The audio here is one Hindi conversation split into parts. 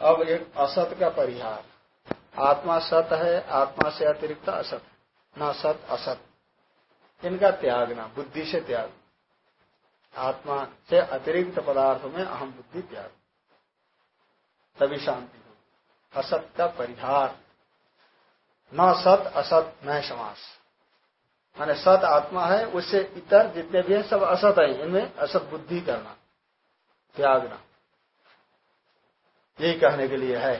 अब एक असत का परिहार। आत्मा सत है, आत्मा से अतिरिक्त असत। न सत, असत। इनका त्यागना बुद्धि से त्याग। आत्मा से अतिरिक्त पदार्थों में अहम बुद्धि त्याग। तभी शांति हो असत का परिहार। न सत, असत, न समास। माने सत आत्मा है, उससे इतर जितने भी हैं, सब असत है। इनमें असत बुद्धि करना। त्यागना। यही कहने के लिए है।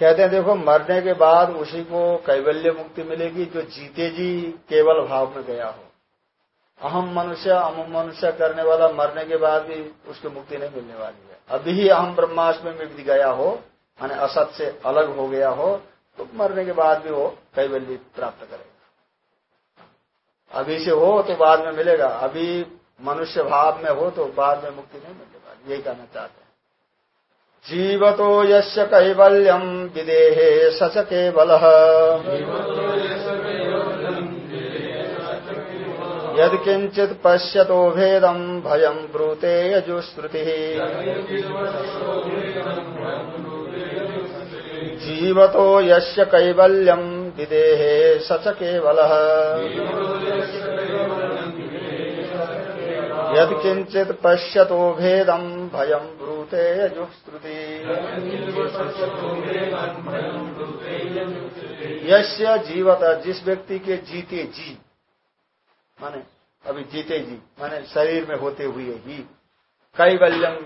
कहते हैं, देखो, मरने के बाद उसी को कैवल्य मुक्ति मिलेगी जो जीते जी केवल भाव में गया हो। अहम मनुष्य अहम मनुष्य करने वाला मरने के बाद भी उसकी मुक्ति नहीं मिलने वाली है। अभी ही अहम ब्रह्माष्ट में भी गया हो, माने असत से अलग हो गया हो तो मरने के बाद भी वो कैवल्य प्राप्त करेगा। अभी से हो तो बाद में मिलेगा। अभी मनुष्य भाव में हो तो बाद में मुक्ति नहीं मिलने वाली यही कहना चाहते हैं। जीवतो यस्य कैवल्यम विदेहे सच केवल। यद किंचित पश्यतो भेदम भयम ब्रूते यजुश्रुति। जीवतो यस्य कैवल्यम विदेहे सच केवल। यद किंचित पश्यतो भेदम भयम ब्रूते यजुश्रुति यश्य जीवत, जिस व्यक्ति के जीते जी, माने, अभी जीते जी, माने शरीर में होते हुए ही कैवल्यम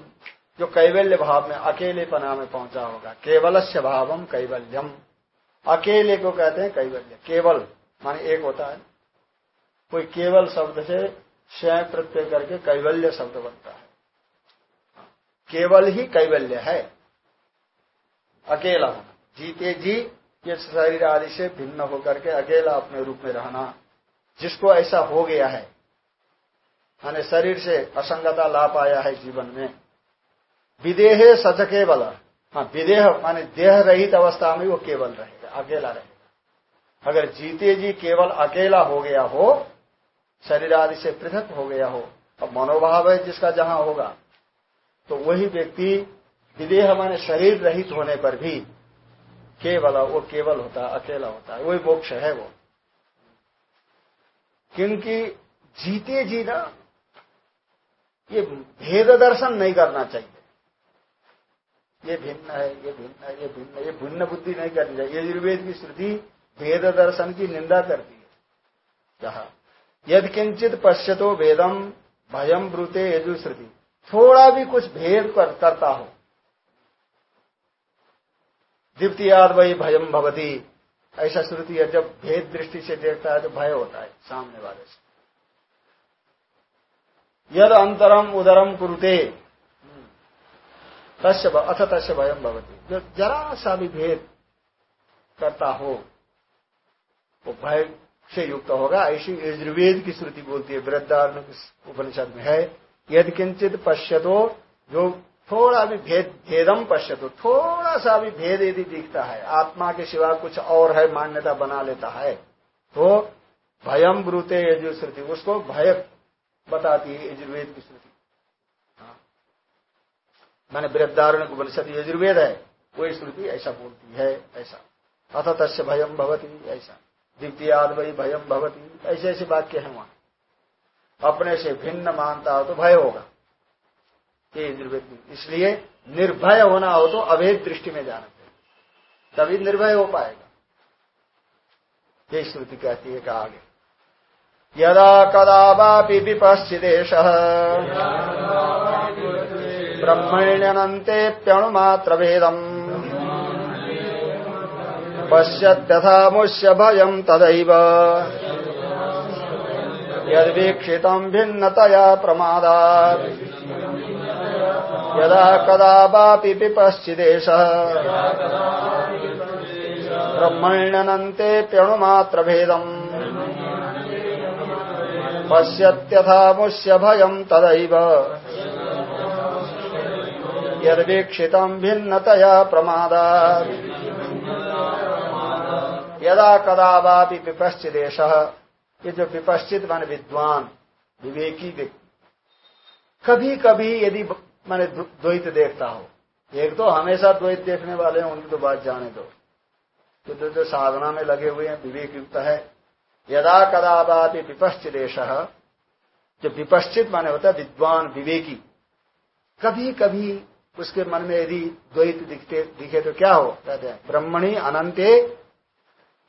जो कैवल्य भाव में अकेले पना में पहुँचा होगा, केवलस्य भावम कैवल्यम अकेले को कहते हैं कैवल्य, केवल, माने एक होता है। कोई केवल शब्द से स्वयं प्रत्यय करके कैवल्य शब्द बनता है। केवल ही कैवल्य है। अकेला जीते जी, ये शरीर आदि से भिन्न होकर के अकेला अपने रूप में रहना। जिसको ऐसा हो गया है माने शरीर से असंगता ला पाया है जीवन में। विदेह सच केवल। हाँ विदेह माने देह रहित अवस्था में वो केवल रहेगा, अकेला रहेगा। अगर जीते जी केवल अकेला हो गया हो शरीर आदि से पृथक हो गया हो, अब मनोभाव है जिसका जहाँ होगा तो वही व्यक्ति विदेह माने शरीर रहित होने पर भी केवल वो केवल होता है अकेला होता है, वही मोक्ष है वो। क्योंकि जीते जी ना, ये भेद दर्शन नहीं करना चाहिए। ये भिन्न है, ये भिन्न है, ये भिन्न ये भिन्न बुद्धि नहीं करनी चाहिए। यजुर्वेद की श्रुति भेद दर्शन की निंदा करती है। कहा यद किंचित पश्यतो वेदम भयम ब्रूते यजुश्रुति। थोड़ा भी कुछ भेद कर, करता हो। द्वितीयाद वही भयम भवती। ऐसा श्रुति है जब भेद दृष्टि से देखता है तो भय होता है सामने वाले से। यद अंतरम उदरम कुरुते। अथ तस्य भयम भवती। जो जरा सा भी भेद करता हो वो भय से युक्त होगा। ऐसी यजुर्वेद की श्रुति बोलती है वृद्धारण उपनिषद में है यदि किंचित पश्यतो, जो थोड़ा भी भेद, भेदम पश्यतो, थोड़ा सा भी भेद यदि दिखता है, आत्मा के सिवा कुछ और है, मान्यता बना लेता है तो भयम ब्रूते यजु श्रुति, उसको भय बताती है यजुर्वेद की श्रुति। हाँ। मैंने वृद्धारण उपनिषद यजुर्वेद है, वही श्रुति ऐसा बोलती है, ऐसा। अथ तस्य भयम भवती, ऐसा। द्वितीयाद वही भयम भवती। ऐसे ऐसे वाक्य है वहाँ। अपने से भिन्न मानता हो तो भय होगा। ये यजुर्वेद इसलिए निर्भय होना हो तो अभेद दृष्टि में जाना चाहिए। तभी निर्भय हो पाएगा। ये श्रुति कहती है कहा आगे। यदा कदा वापि विपश्चिदेश ब्रह्मण्यनन्तेऽप्यणुमात्र भेदम् पश्यत्यथा मुष्य भयम् तदैव। यद्वीक्षितम् भिन्नतया प्रमादात्। यदा कदा वापि विपश्चिदेशः ब्रह्मण्यनन्तेऽप्यणुमात्र भेदम् पश्यत्यथा मुष्य भयम् तदैव। यद्वीक्षितम् भिन्नतया प्रमादात्। यदा कदा वापि विपश्चिदेश ये जो विपश्चित मान विद्वान, विवेकी व्यक्ति कभी कभी यदि मैंने द्वैत देखता हो, एक तो हमेशा द्वैत देखने वाले हैं, उनकी तो बात जाने दो। तो जो साधना में लगे हुए हैं, विवेक युक्त है। यदा कदा बात विपश्चिदेश जो विपश्चित माने होता है, विद्वान, विवेकी कभी कभी उसके मन में यदि द्वैत दिखते, दिखे तो क्या हो? कहते हैं, ब्रह्मणी अनंते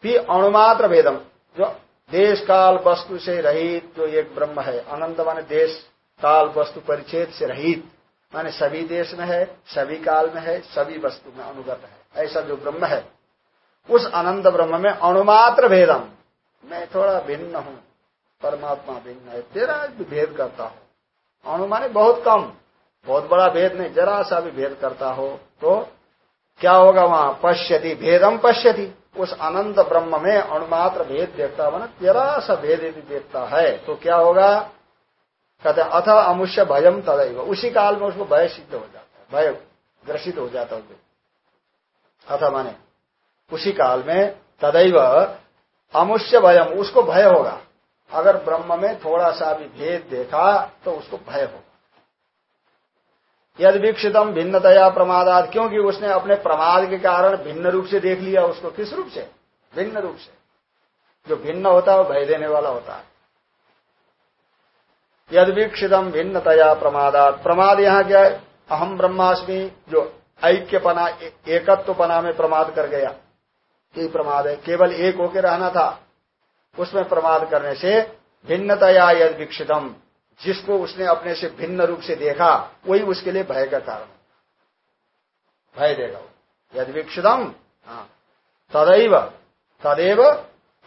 भी अणुमात्र भेदम। जो देश काल वस्तु से रहित जो एक ब्रह्म है अनंत माने देश काल वस्तु परिच्छेद से रहित। माने सभी देश में है, सभी काल में है, सभी वस्तु में अनुगत है। ऐसा जो ब्रह्म है, उस अनंत ब्रह्म में अणुमात्र भेदम। मैं थोड़ा भिन्न हूँ, परमात्मा भिन्न है, तेरा भेद करता हो। अणु माने बहुत कम, बहुत बड़ा भेद नहीं, जरा सा भी भेद करता हो तो क्या होगा वहाँ? पश्यति भेदम पश्यति। उस अनंत ब्रह्म में अणुमात्र भेद देखता हो जरा सा भेद यदि देखता है तो क्या होगा? कहते अथ अमुष्य भयम तदैव। उसी काल में उसको भय सिद्ध हो जाता है, भय ग्रसित हो जाता है अथ माने, उसी काल में तदैव अमुष्य भयम उसको भय होगा। अगर ब्रह्म में थोड़ा सा भी भेद देखा तो उसको भय होगा। यद वीक्षितम भिन्नतया प्रमादात, क्योंकि उसने अपने प्रमाद के कारण भिन्न रूप से देख लिया, उसको किस रूप से? भिन्न रूप से। जो भिन्न होता है, वो भय देने वाला होता है। यद वीक्षितम भिन्नतया प्रमादात। प्रमाद यहाँ क्या है? अहम ब्रह्मास्मि, जो ऐक्यपना एकत्वपना में प्रमाद कर गया। यही प्रमाद है। केवल एक होके रहना था। उसमें प्रमाद करने से भिन्नतया यद वीक्षितम जिसको उसने अपने से भिन्न रूप से देखा, वही उसके लिए भय का कारण भय देगा यद वीक्षितम हाँ तदैव, तदेव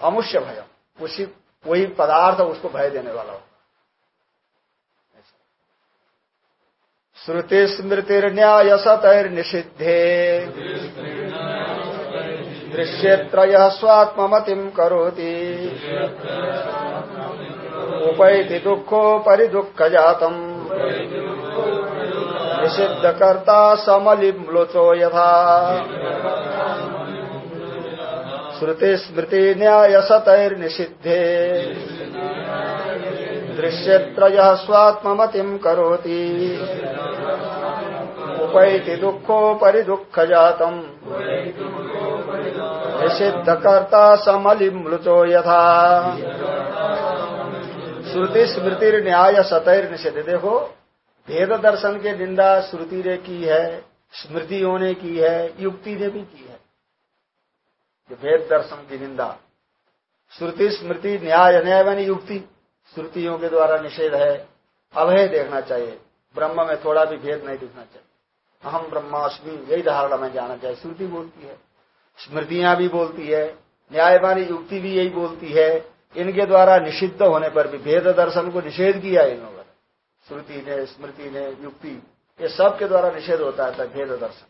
अमुष्य भय। उसी, वही पदार्थ उसको भय देने वाला होगा। श्रुति स्मृतिर्न्याय सतर्निषिद्धे दृश्यत्रय स्वात्मतिम करोति। उपैति दुखो परिदुख जातम निषिद्धकर्ता समलिम्लुचो यथा। श्रुति स्मृति न्याय सतैर्निषिद्धे दृश्यत्रय स्वात्मतिम करोति। उपैति दुखो परिदुख जातम निषिद्धकर्ता समलिमृतो यथा। श्रुति स्मृति न्याय सतैर निषेध। देखो, भेद दर्शन के निंदा श्रुति ने की है, स्मृतियों ने की है, युक्ति ने भी की है। वेद दर्शन की निंदा। श्रुति स्मृति न्याय न्याय मानी युक्ति, श्रुतियों के द्वारा निषेध है। अभय देखना चाहिए। ब्रह्म में थोड़ा भी भेद नहीं दिखना चाहिए। अहम ब्रह्माष्टमी यही धारणा में जाना चाहिए। श्रुति बोलती है। स्मृतियाँ भी बोलती है। न्यायवानी युक्ति भी यही बोलती है। इनके द्वारा निषिद्ध होने पर भी, भेद दर्शन को निषेध किया इन लोगों ने श्रुति ने, स्मृति ने, युक्ति, ये सब के द्वारा निषेध होता है भेद दर्शन।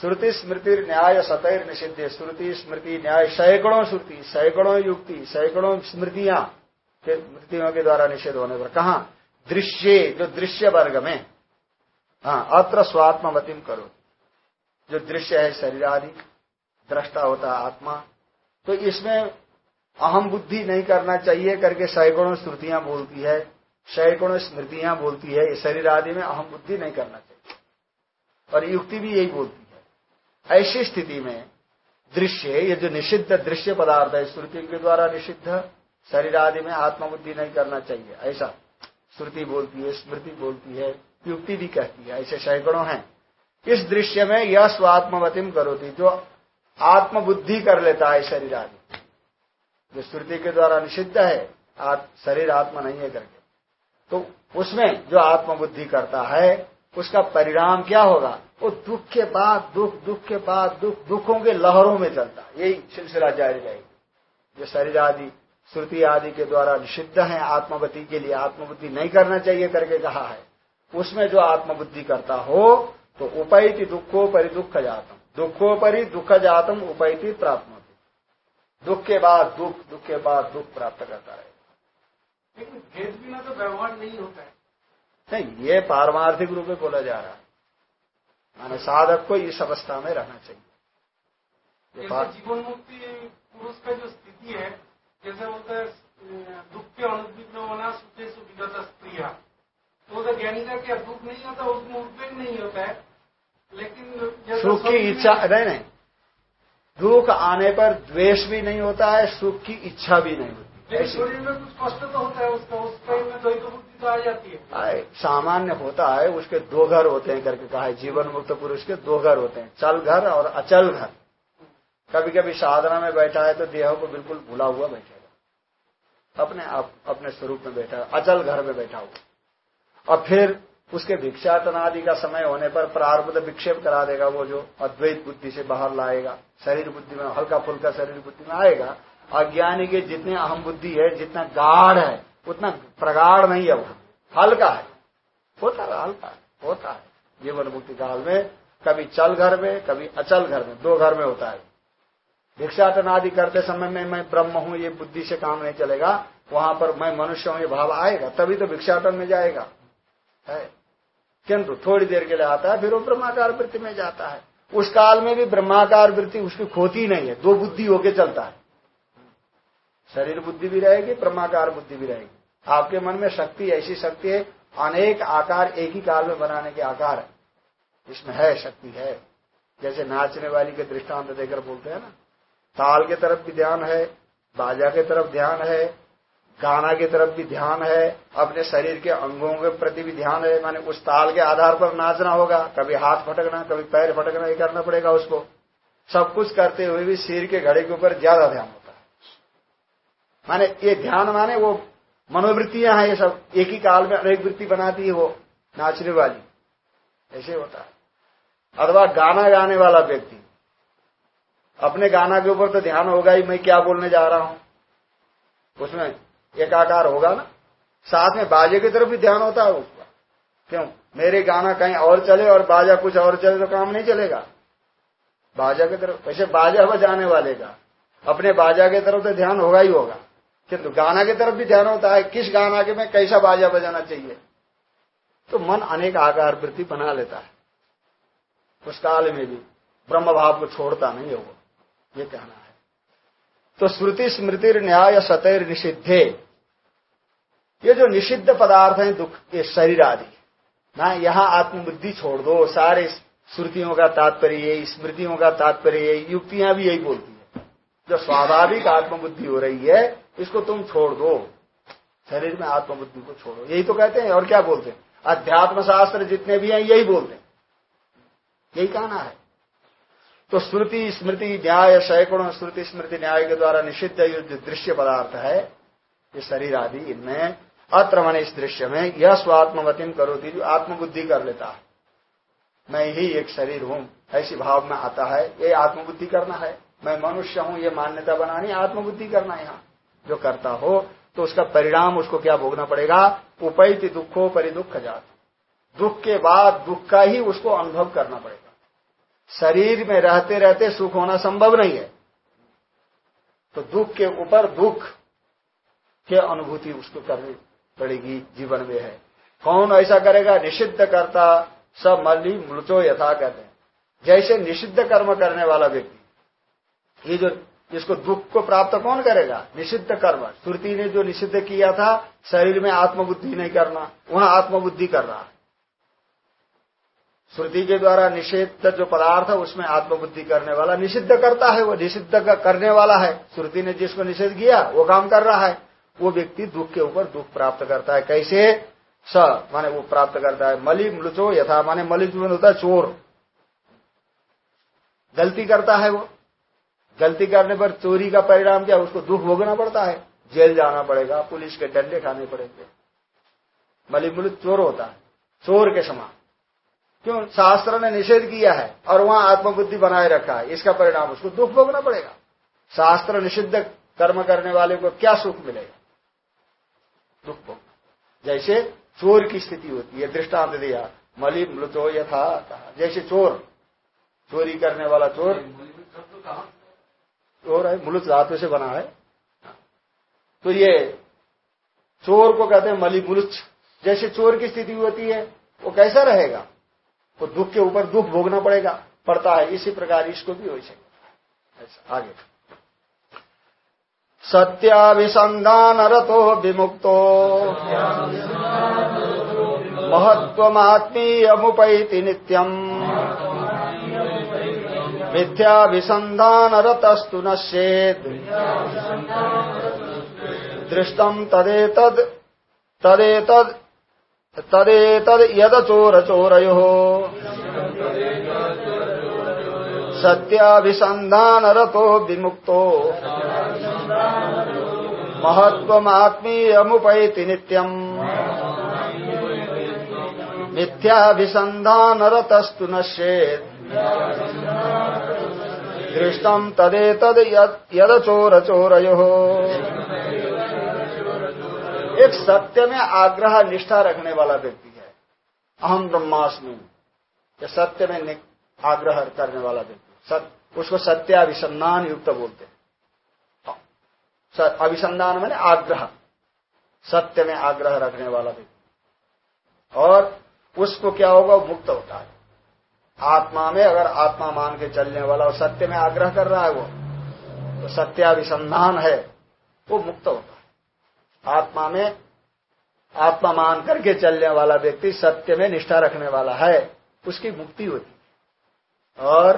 श्रुति, स्मृति, न्याय, सतैर निषिद्ध श्रुति, स्मृति, न्याय, सैकड़ों श्रुति, सैकड़ों युक्ति, सैकड़ों स्मृतियाँ स्मृतियों के द्वारा निषेध होने पर। कहा? दृश्य, जो दृश्य वर्ग में। हाँ अत्र स्वात्मवतिम करो। जो दृश्य है शरीर आदि दृष्टा होता आत्मा। तो इसमें अहम बुद्धि नहीं करना चाहिए करके सैकड़ों श्रुतियाँ बोलती है, सैकड़ों स्मृतियाँ बोलती है शरीर आदि में अहम बुद्धि नहीं करना चाहिए। और युक्ति भी यही बोलती है। ऐसी स्थिति में दृश्य, ये जो निषिद्ध दृश्य पदार्थ है श्रुति के द्वारा निषिद्ध शरीर आदि में आत्मबुद्धि नहीं करना चाहिए। ऐसा श्रुति बोलती है, स्मृति बोलती है, युक्ति भी कहती है, ऐसे सैकड़ों हैं। इस दृश्य में यह स्वात्मवतिम करोती, जो आत्मबुद्धि कर लेता है शरीर आदि। जो श्रुति के द्वारा निषिद्ध है शरीर आत्मा नहीं है करके। तो उसमें जो आत्मबुद्धि करता है, उसका परिणाम क्या होगा? वो दुख के बाद, दुख दुख के बाद, दुख, दुखों के लहरों में चलता। यही सिलसिला जारी रहेगी। जो शरीर आदि, श्रुति आदि के द्वारा निषिद्ध है, आत्मबुद्धि के लिए आत्मबुद्धि नहीं करना चाहिए करके कहा है, उसमें जो आत्मबुद्धि करता हो तो उपैति दुखो परि दुख जातम दुखो परि दुख जातम उपैति प्राप्त दुख के बाद दुख दुख के बाद दुख प्राप्त करता है लेकिन भेद बिना तो व्यवहार नहीं होता है। नहीं ये पारमार्थिक रूप में बोला जा रहा है। माने साधक को इस अवस्था में रहना चाहिए। जीवन मुक्ति पुरुष का जो स्थिति है जैसे बोलते हैं दुख के अनुद्विग्न होना सुखे सुविगत स्त्रिया। तो ज्ञानी का क्या दुख नहीं होता उसमें उद्वेग नहीं होता है। लेकिन सुख की इच्छा नहीं नहीं। दुख आने पर द्वेष भी नहीं होता है सुख की इच्छा भी नहीं होती। शरीर में कुछ कष्ट तो होता है उसका उस टाइम में द्वैत बुद्धि आ जाती आए, सामान्य होता है उसके दो घर होते हैं करके कहा है जीवन मुक्त पुरुष के दो घर होते हैं चल घर और अचल घर। कभी कभी साधना में बैठा है तो देह को बिल्कुल भुला हुआ बैठेगा अपने आप अपने स्वरूप में बैठा है अचल घर में बैठा हुआ और फिर उसके भिक्षाटन आदि का समय होने पर प्रारब्ध विक्षेप करा देगा वो जो अद्वैत बुद्धि से बाहर लाएगा। शरीर बुद्धि में, हल्का फुल्का शरीर बुद्धि में आएगा। अज्ञानी के जितने अहम बुद्धि है, जितना गाढ़ है, उतना प्रगाढ़ नहीं है वो। हल्का है। होता है, हल्का होता है। जीवन मुक्ति काल में कभी चल घर में, कभी अचल घर में, दो घर में होता है। भिक्षाटन आदि करते समय में मैं ब्रह्म हूँ, ये बुद्धि से काम नहीं चलेगा। वहाँ पर मैं मनुष्य हूँ, ये भाव आएगा, तभी तो भिक्षाटन में जाएगा। है? किंतु थोड़ी देर के लिए आता है, फिर वो ब्रह्माकार वृत्ति में जाता है। उस काल में भी ब्रह्माकार वृत्ति उसकी खोती नहीं है, दो बुद्धि होके चलता है। शरीर बुद्धि भी रहेगी, ब्रह्माकार बुद्धि भी रहेगी। आपके मन में शक्ति, ऐसी शक्ति है, अनेक आकार एक ही काल में बनाने के आकार है। इसमें है शक्ति, है। जैसे नाचने वाली के दृष्टांत देकर बोलते हैं ना, ताल के तरफ़ भी ध्यान है, बाजा के तरफ़ ध्यान है गाना की तरफ़ भी ध्यान है, अपने शरीर के अंगों के प्रति भी ध्यान है, माने उस ताल के आधार पर नाचना होगा, कभी हाथ फटकना, कभी पैर फटकना, ये करना पड़ेगा उसको। सब कुछ करते हुए भी सिर के घड़े के ऊपर ज़्यादा ध्यान होता है। माने ये ध्यान माने वो मनोवृत्तियाँ हैं ये सब, एक ही काल में अनेक वृत्ति बनाती है वो, नाचने वाली। ऐसे होता है। अथवा गाना गाने वाला व्यक्ति, अपने गाना के ऊपर तो ध्यान होगा ही, मैं क्या बोलने जा रहा हूँ? उसमें एकाकार होगा ना? साथ में बाजे की तरफ़ भी ध्यान होता है उसका। क्यों? मेरे गाना कहीं और चले और बाजा कुछ और चले तो काम नहीं चलेगा। बाजा की तरफ़, वैसे बाजा बजाने वाले का। अपने बाजा की तरफ़ तो ध्यान होगा ही होगा। किंतु गाना की तरफ़ भी ध्यान होता है, किस गाना के में कैसा बाजा बजाना चाहिए? तो मन अनेक आकार वृत्ति बना लेता है। उस काल में भी ब्रह्म भाव को छोड़ता नहीं है वो। ये कहना है। तो श्रुति स्मृति न्याय सतैर निषिद्धे ये जो निषिद्ध पदार्थ हैं दुख ये शरीर आदि, ना यहाँ आत्मबुद्धि छोड़ दो, सारे श्रुतियों का तात्पर्य यही, स्मृतियों का तात्पर्य यही, युक्तियाँ भी यही बोलती है। जो स्वाभाविक आत्मबुद्धि हो रही है, इसको तुम छोड़ दो। शरीर में आत्मबुद्धि को छोड़ो। यही तो कहते हैं, और क्या बोलते हैं? अध्यात्म शास्त्र जितने भी हैं, यही बोलते हैं। यही कहना है। तो श्रुति स्मृति, न्याय, सैकड़ों श्रुति स्मृति न्याय के द्वारा निषिद्ध जो दृश्य पदार्थ है, ये शरीर आदि इनमें अत्र मन इस दृश्य में यह स्वात्मवतिम करोती जो आत्मबुद्धि कर लेता है। मैं ही एक शरीर हूँ, ऐसी भाव में आता है, ये आत्मबुद्धि करना है। मैं मनुष्य हूँ, ये मान्यता बनानी, आत्मबुद्धि करना यहाँ। जो करता हो तो उसका परिणाम उसको क्या भोगना पड़ेगा? उपैति दुखो परिदुख जात। दुख के बाद दुख का ही उसको अनुभव करना पड़ेगा। शरीर में रहते रहते सुख होना संभव नहीं है। तो दुख के ऊपर दुख के अनुभूति उसको करनी पड़ेगी जीवन में है। कौन ऐसा करेगा? निषिद्ध करता सब मल्ली मृचो यथा कहते हैं। जैसे निषिद्ध कर्म करने वाला व्यक्ति, ये जो इसको दुख को प्राप्त कौन करेगा? निषिद्ध कर्म। श्रुति ने जो निषिद्ध किया था, शरीर में आत्मबुद्धि नहीं करना, वहाँ आत्मबुद्धि कर रहा श्रुति के द्वारा निषिद्ध जो पदार्थ है, उसमें आत्मबुद्धि करने वाला निषिद्ध करता है, वो निषिद्ध करने वाला है। श्रुति ने जिसको निषेध किया, वो काम कर रहा है। वो व्यक्ति दुख के ऊपर दुख प्राप्त करता है। कैसे? स, माने वो प्राप्त करता है। मलि मृचो यथा, माने मलिज में होता है चोर। गलती करता है वो। गलती करने पर चोरी का परिणाम क्या? उसको दुख भोगना पड़ता है। जेल जाना पड़ेगा, पुलिस के डंडे खाने पड़ेंगे। मलिमृत चोर होता है। चोर के समान। क्यों? शास्त्र ने निषेध किया है और वहाँ आत्मबुद्धि बनाए रखा है। इसका परिणाम उसको दुख भोगना पड़ेगा। शास्त्र निषिद्ध कर्म करने वाले को क्या सुख मिलेगा? दुख। भोगना जैसे चोर की स्थिति होती है, दृष्टांत दिया, मलि मृतो यथा जैसे चोर, चोरी करने वाला चोर। चोर है मुलुच धातु से बना है। तो ये चोर को कहते हैं मली मुलुच। जैसे चोर की स्थिति होती है, वो कैसा रहेगा? वो दुख के ऊपर दुख भोगना पड़ेगा, पड़ता है। इसी प्रकार इसको भी हो। ऐसा, आगे। सत्याभिसंधान रतो विमुक्तो। महत्वमात्मीयमुपैति नित्यम्। मिथ्याभिसन्धानरतस्तु नश्येत् दृष्टम् तदेतद् तदेतद् विमुक्तो। महत्वमात्मीयमुपैति नित्यम्। मिथ्याभिसन्धानरतस्तु नश्येत् दृष्टम् तदेतद् यदचोरचोरयोः। एक सत्य में आग्रह निष्ठा रखने वाला व्यक्ति है। अहम ब्रह्मास्मि। सत्य में आग्रह करने वाला व्यक्ति। उसको सत्याभिसंधान युक्त बोलते हैं। अभिसंधान मैंने आग्रह। सत्य में आग्रह रखने वाला व्यक्ति। और उसको क्या होगा? मुक्त होता है। आत्मा में अगर आत्मा मान के चलने वाला और सत्य में आग्रह कर रहा है वो तो सत्याभिसंधान है, वो मुक्त होता है। आत्मा में, आत्मा मान करके चलने वाला व्यक्ति सत्य में निष्ठा रखने वाला है, उसकी मुक्ति होती है। और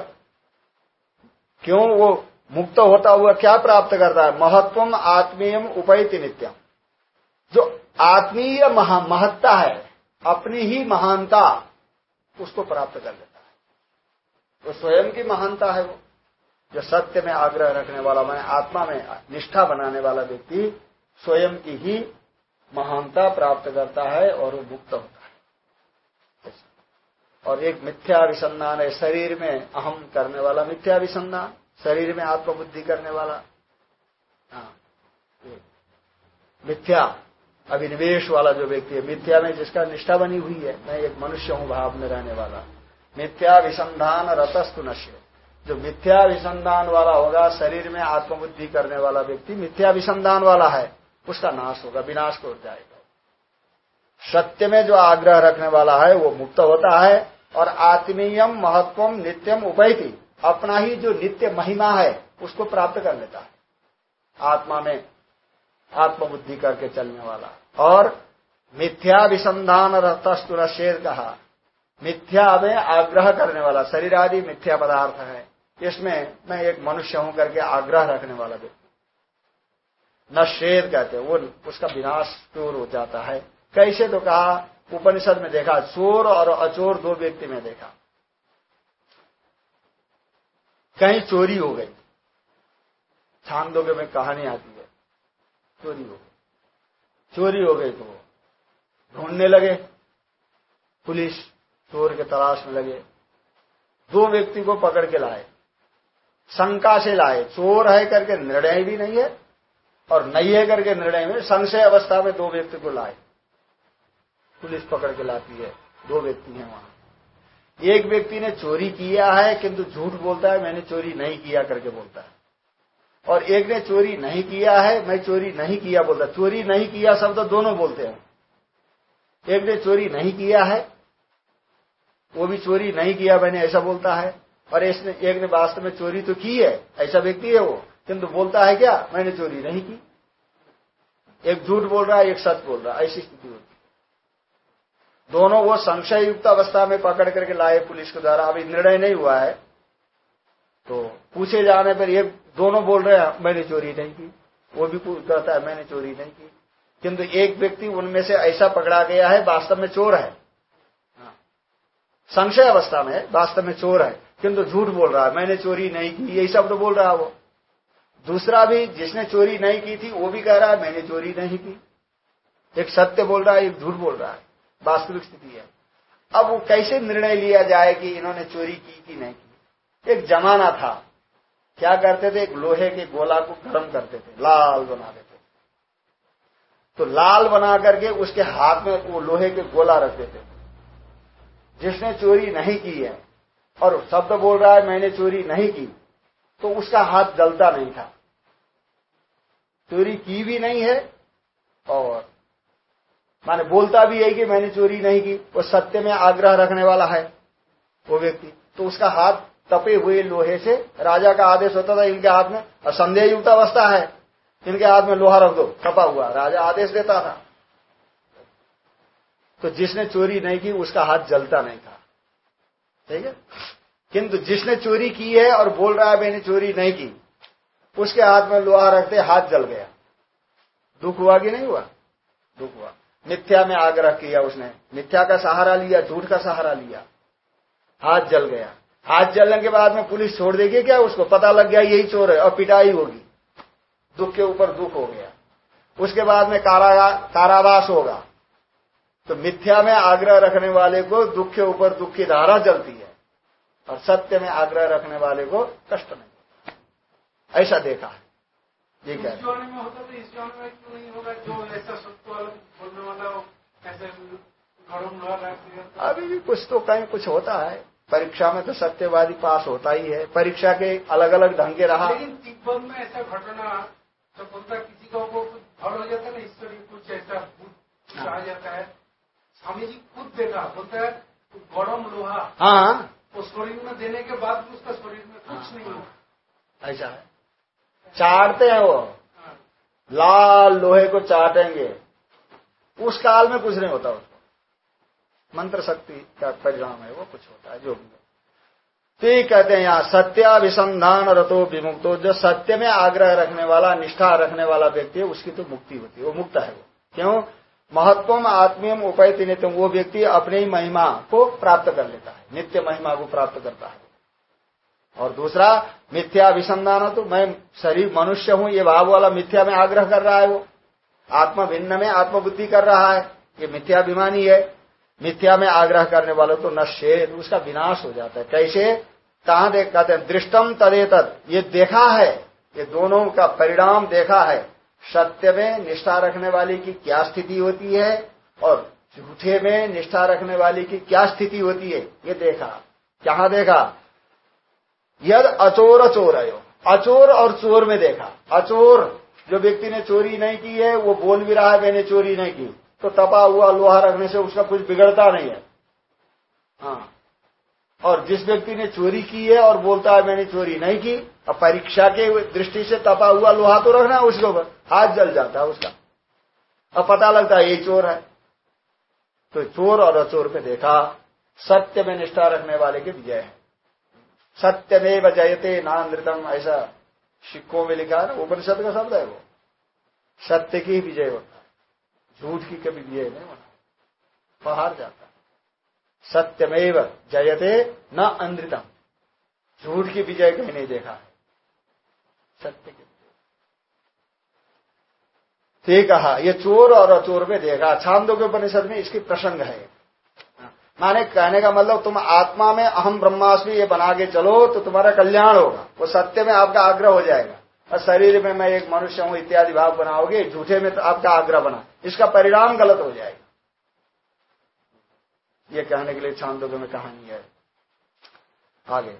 क्यों वो मुक्त होता हुआ क्या प्राप्त करता है? महत्वम आत्मीय उपैति नित्यम। जो आत्मीय महत्ता है, अपनी ही महानता, उसको प्राप्त कर लेता है। वो स्वयं की महानता है वो। जो सत्य में आग्रह रखने वाला, मैं आत्मा में निष्ठा बनाने वाला व्यक्ति, स्वयं की ही महानता प्राप्त करता है और वो मुक्त होता है। और एक मिथ्याभिसंधान है, शरीर में अहम करने वाला मिथ्याभिसंधान शरीर में आत्मबुद्धि करने वाला। हाँ मिथ्या अभिनिवेश वाला जो व्यक्ति है, मिथ्या में जिसका निष्ठा बनी हुई है, मैं एक मनुष्य हूँ, भाव में रहने वाला। मिथ्या विसंधान रतस्तु नश्य। जो मिथ्या विसंधान वाला होगा, शरीर में आत्मबुद्धि करने वाला व्यक्ति मिथ्या विसंधान वाला है, उसका नाश होगा, विनाश को जाएगा। सत्य में जो आग्रह रखने वाला है, वो मुक्त होता है, और आत्मीयम महत्वम नित्यम उपैती अपना ही जो नित्य महिमा है, उसको प्राप्त कर लेता है। आत्मा में आत्मबुद्धि करके चलने वाला। और मिथ्या विसंधान रहतस्तुर शेर कहा, मिथ्या में आग्रह करने वाला, शरीर आदि मिथ्या पदार्थ है, इसमें मैं एक मनुष्य हूँ करके आग्रह रखने वाला व्यक्ति। न शेर कहते, वो उसका विनाश चोर हो जाता है। कैसे तो कहा, उपनिषद में देखा, चोर और अचोर दो व्यक्ति में देखा। कहीं चोरी हो गई। छांदोगे में, कहानी आती है। चोरी हो गई। चोरी हो गई तो ढूँढने लगे। पुलिस चोर के तलाश में लगे। दो व्यक्ति को पकड़ के लाए। शंका से लाए। चोर है करके निर्णय भी नहीं है और नहीं है करके निर्णय में संशय अवस्था में दो व्यक्ति को लाए। पुलिस पकड़ के लाती है। दो व्यक्ति हैं वहाँ। एक व्यक्ति ने चोरी किया है, किंतु झूठ बोलता है, मैंने चोरी नहीं किया करके बोलता है। और एक ने चोरी नहीं किया है, मैं चोरी नहीं किया बोलता चोरी नहीं किया शब्द तो दोनों बोलते हैं। एक ने चोरी नहीं किया है, वो भी चोरी नहीं किया, मैंने ऐसा बोलता है। और इसने एक ने वास्तव में चोरी तो की है, ऐसा व्यक्ति है वो, किंतु बोलता है क्या, मैंने चोरी नहीं की। एक झूठ बोल रहा है, एक सच बोल रहा है, ऐसी स्थिति होती दोनों वो संशय युक्त अवस्था में पकड़ करके लाए पुलिस के द्वारा। अभी निर्णय नहीं हुआ है। तो पूछे जाने पर ये दोनों बोल रहे हैं, मैंने चोरी नहीं की। वो भी कहता है, मैंने चोरी नहीं की। किंतु एक व्यक्ति उनमें से ऐसा पकड़ा गया है, वास्तव में चोर है। हाँ। संशय अवस्था में वास्तव में चोर है। किंतु झूठ बोल रहा है, मैंने चोरी नहीं की, यही शब्द बोल रहा है वो। दूसरा भी, जिसने चोरी नहीं की थी, वो भी कह रहा है, मैंने चोरी नहीं की। एक सत्य बोल रहा है, एक झूठ बोल रहा है। वास्तविक स्थिति है। अब वो कैसे निर्णय लिया जाए कि इन्होंने चोरी की कि नहीं की? एक जमाना था। क्या करते थे? एक लोहे के गोला को गर्म करते थे। लाल बना देते तो लाल बना करके उसके हाथ में वो लोहे के गोला रख देते थे। जिसने चोरी नहीं की है, और शब्द बोल रहा है, मैंने चोरी नहीं की। तो उसका हाथ जलता नहीं था। चोरी की भी नहीं है, और माने बोलता भी है कि मैंने चोरी नहीं की, वो सत्य में आग्रह रखने वाला है, वो व्यक्ति। तो उसका हाथ तपे हुए लोहे से, राजा का आदेश होता था इनके हाथ में, और संदेह युक्त अवस्था है। इनके हाथ में लोहा रख दो तपा हुआ, राजा आदेश देता था। तो जिसने चोरी नहीं की, उसका हाथ जलता नहीं था। ठीक है? किंतु जिसने चोरी की है और बोल रहा है मैंने चोरी नहीं की, उसके हाथ में लोहा रखते हाथ जल गया। दुख हुआ कि नहीं हुआ? दुख हुआ। मिथ्या में आग्रह किया उसने। मिथ्या का सहारा लिया, झूठ का सहारा लिया। हाथ जल गया। हाथ जलने के बाद में पुलिस छोड़ देगी क्या उसको? पता लग गया यही चोर है, और पिटाई होगी। दुख के ऊपर दुख हो गया। उसके बाद में कारावास होगा। तो मिथ्या में आग्रह रखने वाले को दुख के ऊपर दुख की धारा जलती है, और सत्य में आग्रह रखने वाले को कष्ट नहीं। ऐसा देखा है। ये क्या में होता तो इस में क्यों नहीं होगा जो ऐसा सत्य वाला बोलने वाला हो ऐसे अभी भी कुछ तो कहीं कुछ होता है। परीक्षा में तो सत्यवादी पास होता ही है। परीक्षा के अलग अलग ढंग के रहा। लेकिन तिब्बत में ऐसा घटना तो बोलता किसी का वो भर हो जाता है ना ईश्वरी कुछ ऐसा हाँ। आ जाता है। स्वामी जी खुद देखा बोलता है गरम लोहा हाँ। वो शरीर में देने के बाद उसका शरीर में कुछ नहीं हाँ। ऐसा है। चाटते हैं वो। लाल लोहे को चाटेंगे। उस काल में कुछ नहीं होता उसको। मंत्र शक्ति का परिणाम है, वो कुछ होता है, जो भी ठीक कहते हैं यहाँ, सत्याभिसंधान रतो विमुक्तो। जो सत्य में आग्रह रखने वाला, निष्ठा रखने वाला व्यक्ति है, उसकी तो मुक्ति होती है, वो मुक्त है वो। क्यों? महत्वम, आत्मीयम उपैति नित्यम वो व्यक्ति अपनी महिमा को प्राप्त कर लेता है, नित्य महिमा को प्राप्त करता है। और दूसरा, मिथ्या अभिसंधान तो मैं शरीर मनुष्य हूँ, ये भाव वाला मिथ्या में आग्रह कर रहा है वो। आत्मा भिन्न में आत्मबुद्धि कर रहा है, ये मिथ्याभिमानी है। मिथ्या में आग्रह करने वालों तो नशेद उसका विनाश हो जाता है। कैसे? कहा देख, कहते हैं दृष्टम तदेत ये देखा है, ये दोनों का परिणाम देखा है। सत्य में निष्ठा रखने वाले की क्या स्थिति होती है और झूठे में निष्ठा रखने वाले की क्या स्थिति होती है, ये देखा। क्या देखा? यद अचोर चोर है अचोर और चोर में देखा। अचोर, जो व्यक्ति ने चोरी नहीं की है, वो बोल भी रहा है, मैंने चोरी नहीं की। तो तपा हुआ लोहा रखने से उसका कुछ बिगड़ता नहीं है। हाँ। और जिस व्यक्ति ने चोरी की है और बोलता है, मैंने चोरी नहीं की, अब परीक्षा के दृष्टि से तपा हुआ लोहा तो रखना है उसके ऊपर। हाथ जल जाता है उसका। अब पता लगता है, ये चोर है। तो चोर और अचोर में देखा, सत्य में निष्ठा रखने वाले की विजय है। सत्य में जयते नानृतम ऐसा सिक्कों में लिखा है ना उपनिषद का शब्द है वो। सत्य की विजय होता है। झूठ की कभी विजय नहीं होता। बाहर जाता सत्यमेव जयते न अनृतम। झूठ की विजय कहीं नहीं देखा है। सत्य की ते कहा, ये चोर और अचोर में देखा। छांदो के उपनिषद में इसकी प्रसंग है। माने कहने का मतलब तुम आत्मा में अहम ब्रह्मास्मि ये बना के चलो तो तुम्हारा कल्याण होगा। वो सत्य में आपका आग्रह हो जाएगा। और शरीर में मैं एक मनुष्य हूँ, इत्यादि भाव बनाओगे, झूठे में तो आपका आग्रह बना। इसका परिणाम गलत हो जाएगा। ये कहने के लिए छांदोग्य में कहानी है। आगे।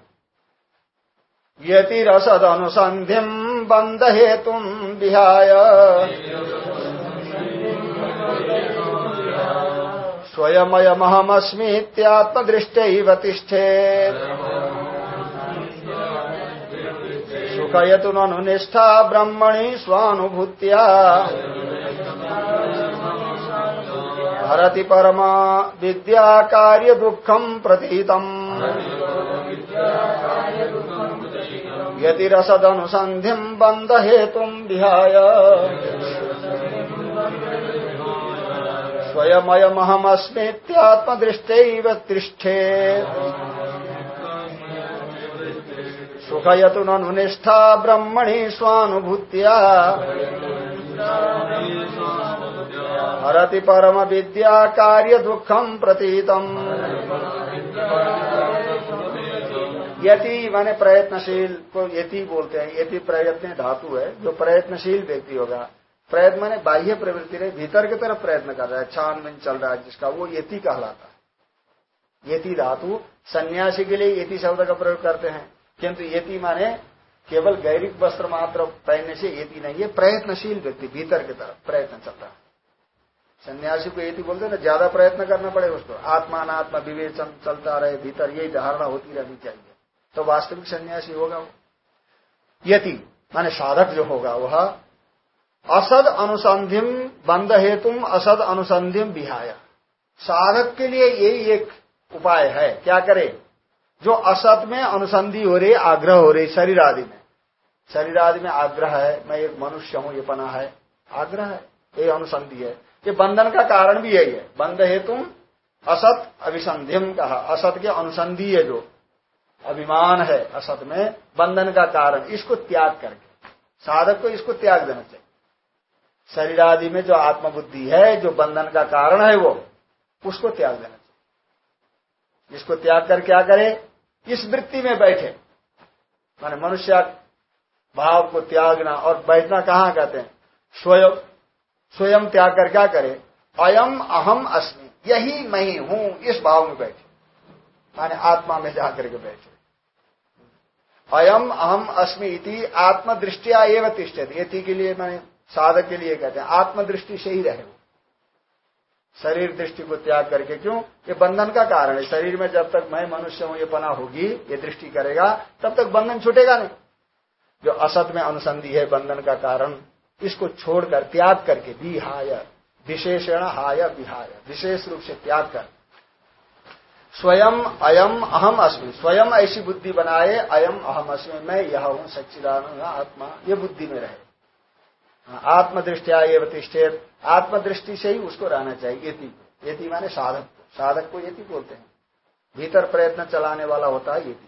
यति रसद अनुसंधि बंद हेतु विहाय। स्वयमयमहमस्मीत्यात्मदृष्टैव तिष्ठे। सुखयतु ननु निष्ठा ब्रह्मणि स्वानुभूत्या। हरति परमा विद्या कार्य दुखम प्रतीतम्। यतिरसदनुसन्धिम् बन्ध हेतुम् विहाय। स्वयमयमहमस्मीत्यात्मदृष्टैव तिष्ठे। सुखयतु ननु निष्ठा ब्रह्मणि स्वानुभूत्या। हरति परम विद्या कार्य दुखम प्रतीतम यति माने प्रयत्नशील को यति बोलते हैं, यति प्रयत्न धातु है, जो प्रयत्नशील व्यक्ति होगा। प्रयत्न माने बाह्य प्रवृत्ति रहे भीतर की तरफ़ प्रयत्न कर रहा है छानबीन चल रहा है, जिसका वो यति कहलाता है। यति धातु सन्यासी के लिए यति शब्द का प्रयोग करते हैं, किंतु यति माने केवल गैरिक वस्त्र मात्र पहनने से यति नहीं है, प्रयत्नशील व्यक्ति भीतर की तरफ़ प्रयत्न चल रहा है। सन्यासी को यदि बोलते ना ज़्यादा प्रयत्न करना पड़े उसको। आत्मा अनात्मा विवेचन चलता रहे, भीतर यही धारणा होती रहनी चाहिए। तो वास्तविक सन्यासी होगा वो। यति माने साधक जो होगा वह असद अनुसंधिम बंद हेतु असद अनुसंधिम बिहाया साधक के लिए यही एक उपाय है। क्या करे? जो असत में अनुसंधि हो रही, आग्रह हो रही, शरीर आदि में। शरीर आदि में आग्रह है, मैं एक मनुष्य हूँ, ये पना है। आग्रह है, ये अनुसंधि है। ये बंधन का कारण भी यही है। बंध हेतु असत अभिसंधिम कहा। असत के अनुसंधि है जो। अभिमान है असत में बंधन का कारण। इसको त्याग करके। साधक को इसको त्याग देना चाहिए। शरीर आदि में जो आत्मबुद्धि है, जो बंधन का कारण है वो, उसको त्याग देना चाहिए। इसको त्याग कर क्या करे? इस वृत्ति में बैठे। माने मनुष्य भाव को त्यागना और बैठना कहाँ कहते हैं? स्वयं स्वयं त्याग कर क्या करे? अयम अहम अस्मि, यही मैं हूँ, इस भाव में बैठे। माने आत्मा में जाकर के बैठे। अयम अहम अस्मि इति आत्मदृष्टिया एवं तिष्ठित ये के लिए मैंने साधक के लिए कहते हैं, आत्मदृष्टि से ही रहे शरीर दृष्टि को त्याग करके क्यों? ये बंधन का कारण है। शरीर में जब तक मैं मनुष्य हूँ, ये पना होगी, ये दृष्टि करेगा, तब तक बंधन छूटेगा नहीं। जो असत में अनुसंधि है, बंधन का कारण, इसको छोड़कर त्याग करके विहाय, विशेषण हाय, विहाय, विशेष रूप से त्याग कर। स्वयं अयम अहम अस्मि। स्वयं ऐसी बुद्धि बनाए, अयम अहम अस्मि। मैं यह हूँ, सच्चिदानंद आत्मा, ये बुद्धि में रहे। आत्मदृष्टिया ये प्रतिष्ठित आत्मदृष्टि से ही उसको रहना चाहिए यति यति माने साधक। साधक को यति बोलते हैं। भीतर प्रयत्न चलाने वाला होता है यति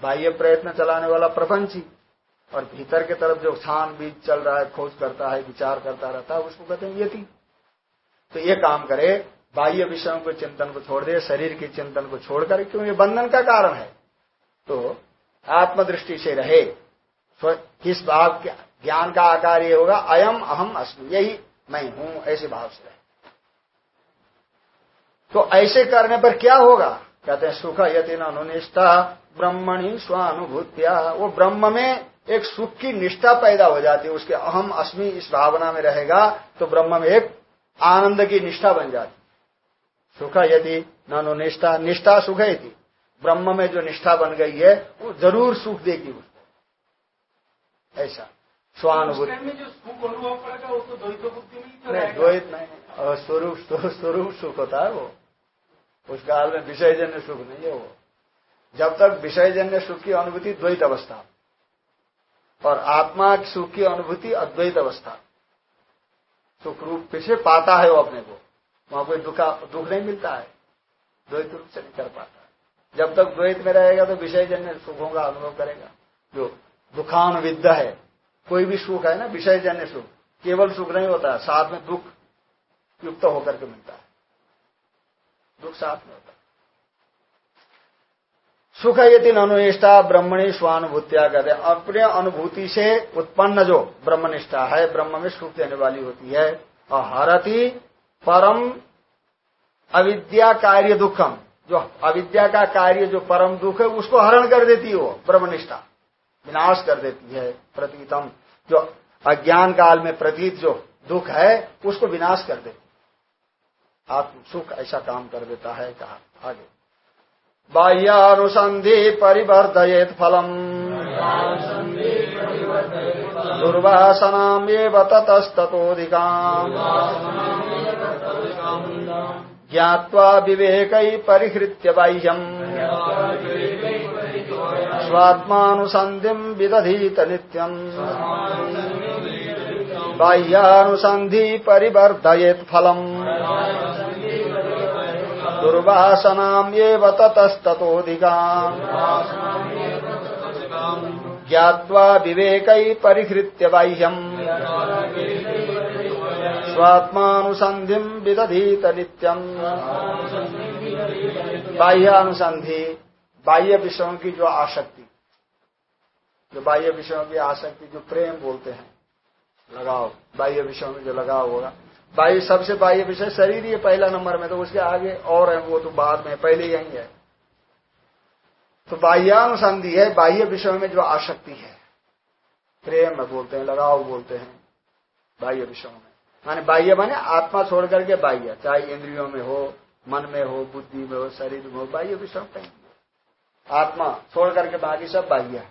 बाह्य प्रयत्न चलाने वाला प्रपंची। और भीतर के तरफ़ जो छान बीज चल रहा है, खोज करता है, विचार करता रहता है, उसको कहते हैं यति तो ये काम करे, बाह्य विषयों के चिंतन को छोड़ दे, शरीर के चिंतन को छोड़कर क्यों ये बंधन का कारण है। तो आत्मदृष्टि से रहे। किस भाव ज्ञान का आकार ये होगा? अयम अहम अस्मि। यही मैं हूँ, ऐसे भाव से। तो ऐसे करने पर क्या होगा? कहते हैं, सुख यति अनुनिष्ठा ब्रह्मणी स्वानुभूतिया। वो ब्रह्म में एक सुख की निष्ठा पैदा हो जाती है, उसके अहम अस्मि इस भावना में रहेगा तो ब्रह्म में एक आनंद की निष्ठा बन जाती। सुख यदि ननु निष्ठा निष्ठा सुख थी ब्रह्म में जो निष्ठा बन गई है, वो ज़रूर सुख देगी। उसको ऐसा। स्वानुभूति। नहीं द्वैत नहीं। स्वरूप स्वरूप सुख होता है वो। उस काल में विषयजन्य सुख नहीं है वो। जब तक विषयजन्य सुख की अनुभूति द्वैत अवस्था। और आत्मा सुख की अनुभूति अद्वैत अवस्था। सुख रूप से पाता है वो अपने को। वहाँ कोई दुखा दुख नहीं मिलता है। द्वैत रूप से नहीं कर पाता। जब तक द्वैत में रहेगा तो विषय जन्य सुखों का अनुभव करेगा। जो दुखानुविद्ध है। कोई भी सुख है ना विषय जन्य सुख। केवल सुख नहीं होता है साथ में दुख युक्त होकर के मिलता है। दुख साथ में होता है। सुख यदि अनुष्ठा ब्रह्मणी स्वानुभूतिया कहते अपने अनुभूति से उत्पन्न जो ब्रह्मनिष्ठा है, ब्रह्म में सुख देने वाली होती है और हरती परम अविद्या कार्य दुखम। जो अविद्या का कार्य, जो परम दुख है, उसको हरण कर देती है वो ब्रह्मनिष्ठा। विनाश कर देती है प्रतीतम। जो अज्ञान काल में प्रतीत जो दुख है, उसको विनाश कर देती आत्म सुख ऐसा काम कर देता है, कहा आगे। बाह्यानुसंधि परिवर्धयेत फलम। दुर्वासनामेव ततस्ततोऽधिकाम्। ज्ञावा विवेक परिहृत्य बाह्यम्। स्वात्मानुसन्धिम् विदधीत नित्यम्। बाह्यानुसन्धि परिवर्धयेत् फलम्। दुर्वासनामेव ततस्ततोऽधिकाम् ज्ञावा विवेक परिहृत्य बाह्यम। स्वात्मानुसंधि विदधीत नित्यम। बाह्यानुसंधि बाह्य विषयों की जो आसक्ति, जो बाह्य विषयों की आसक्ति, जो प्रेम बोलते हैं, लगाव, बाह्य विषयों में जो लगाव होगा। बाह्य, सबसे बाह्य विषय शरीर ही पहला नंबर में तो उसके आगे और है वो तो बाद में, पहले यही है। तो बाह्यानुसंधि है, बाह्य विषयों में जो आसक्ति है। प्रेम बोलते हैं, लगाव बोलते हैं, बाह्य विषयों में। माने बाह्य माने आत्मा छोड़ करके बाह्य, चाहे इंद्रियों में हो, मन में हो, बुद्धि में हो, शरीर में हो, बाह्य विषयों कहीं आत्मा छोड़ करके बाकी सब बाह्य है।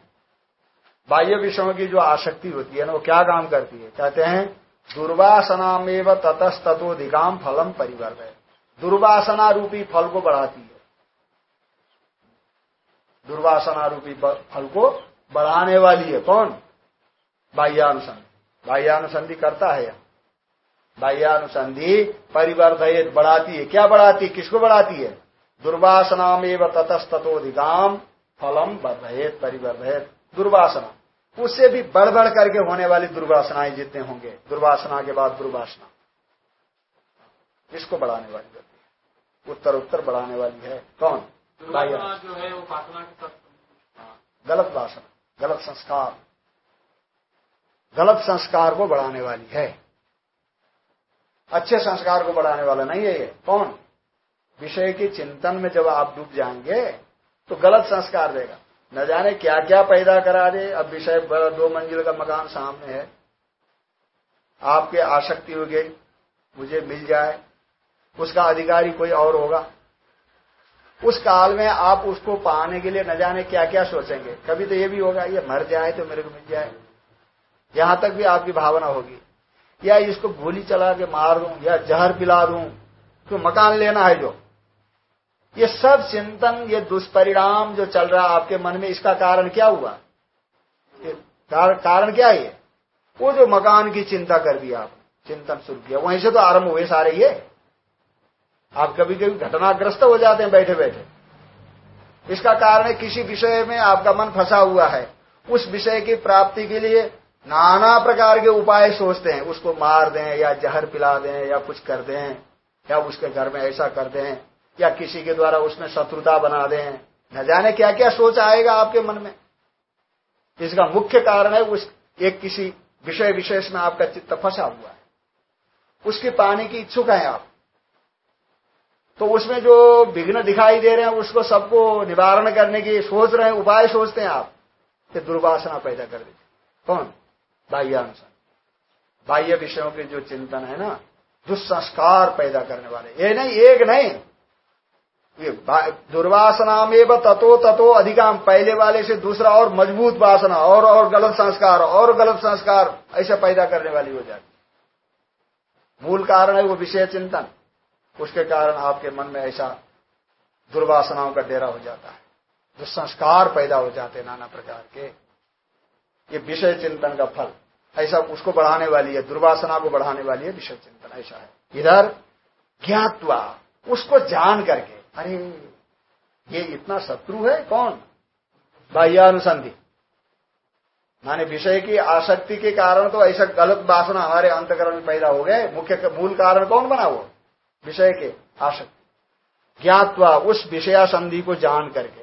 बाह्य विषयों की जो आसक्ति होती है ना, वो क्या काम करती है? कहते हैं, दुर्वासनामेव ततस्तोधिकाम फलम परिवर्त दुर्वासना रूपी फल को बढ़ाती है। दुर्वासना रूपी फल को बढ़ाने वाली है कौन? बाह्यानुसंधि। बाह्यानुसंधि करता है यह बाह्यानुसंधि परिवर्धित बढ़ाती है। क्या बढ़ाती है? किसको बढ़ाती है? दुर्वासनाम एवं ततस्तोधिकाम फलम वर्धयत परिवर्धित दुर्वासना। उससे भी बढ़ बढ़ करके होने वाली दुर्वासनाएँ जितने होंगे दुर्वासना के बाद दुर्वासना। इसको बढ़ाने वाली होती है? उत्तर उत्तर बढ़ाने वाली है। कौन? जो है वो वासना हाँ, गलत वासना गलत संस्कार। गलत संस्कार को बढ़ाने वाली है। अच्छे संस्कार को बढ़ाने वाला नहीं है ये। कौन? विषय के चिंतन में जब आप डूब जाएँगे तो गलत संस्कार देगा। न जाने क्या क्या पैदा करा दे। अब विषय दो मंजिल का मकान सामने है। आपके आसक्ति हो गई, मुझे मिल जाए। उसका अधिकारी कोई और होगा। उस काल में आप उसको पाने के लिए न जाने क्या क्या सोचेंगे। कभी तो ये भी होगा, ये मर जाए तो मेरे को मिल जाए। यहाँ तक भी आपकी भावना होगी। या इसको गोली चला के मार दूँ, या जहर पिला दूँ तो मकान लेना है जो। ये सब चिंतन ये दुष्परिणाम जो चल रहा आपके मन में इसका कारण क्या हुआ? कार, कारण क्या है? वो जो मकान की चिंता कर दिया आप चिंतन शुरू किया वहीं से तो आरंभ हुए सारे ये। आप कभी कभी घटनाग्रस्त हो जाते हैं बैठे बैठे इसका कारण है किसी विषय में आपका मन फंसा हुआ है। उस विषय की प्राप्ति के लिए नाना प्रकार के उपाय सोचते हैं। उसको मार दें या जहर पिला दें या कुछ कर दें या उसके घर में ऐसा कर दें। या किसी के द्वारा उसमें शत्रुता बना दें। न जाने क्या क्या सोच आएगा आपके मन में। इसका मुख्य कारण है, उस एक किसी विषय विशेष में आपका चित्त फंसा हुआ है। उसके पाने की इच्छुक है आप। तो उसमें जो विघ्न दिखाई दे रहे हैं, उसको सबको निवारण करने की सोच रहे हैं, उपाय सोचते हैं आप, कि दुर्वासना पैदा कर देते कौन? बाह्यानुसार बाह्य विषयों के जो चिंतन है ना, दुस्संस्कार पैदा करने वाले। ये नहीं, एक नहीं। दुर्वासना में ततो ततो अधिकाम। पहले वाले से दूसरा और मज़बूत वासना, और और गलत संस्कार, और गलत संस्कार, ऐसे पैदा करने वाली हो जाती मूल कारण है वो विषय चिंतन। उसके कारण आपके मन में ऐसा दुर्वासनाओं का डेरा हो जाता है। जो संस्कार पैदा हो जाते हैं नाना प्रकार के। ये विषय चिंतन का फल। ऐसा उसको बढ़ाने वाली है, दुर्वासना को बढ़ाने वाली है विषय चिंतन। ऐसा है। इधर ज्ञातवा, उसको जान करके अरे, ये इतना शत्रु है, कौन? बाह्यानुसंधि। माने विषय की आसक्ति के कारण तो ऐसा गलत वासना हमारे अंतकरण में पैदा हो गए। मुख्य मूल कारण कौन बना वो? विषय के आसक्ति। ज्ञातवा उस विषया संधि को जान करके।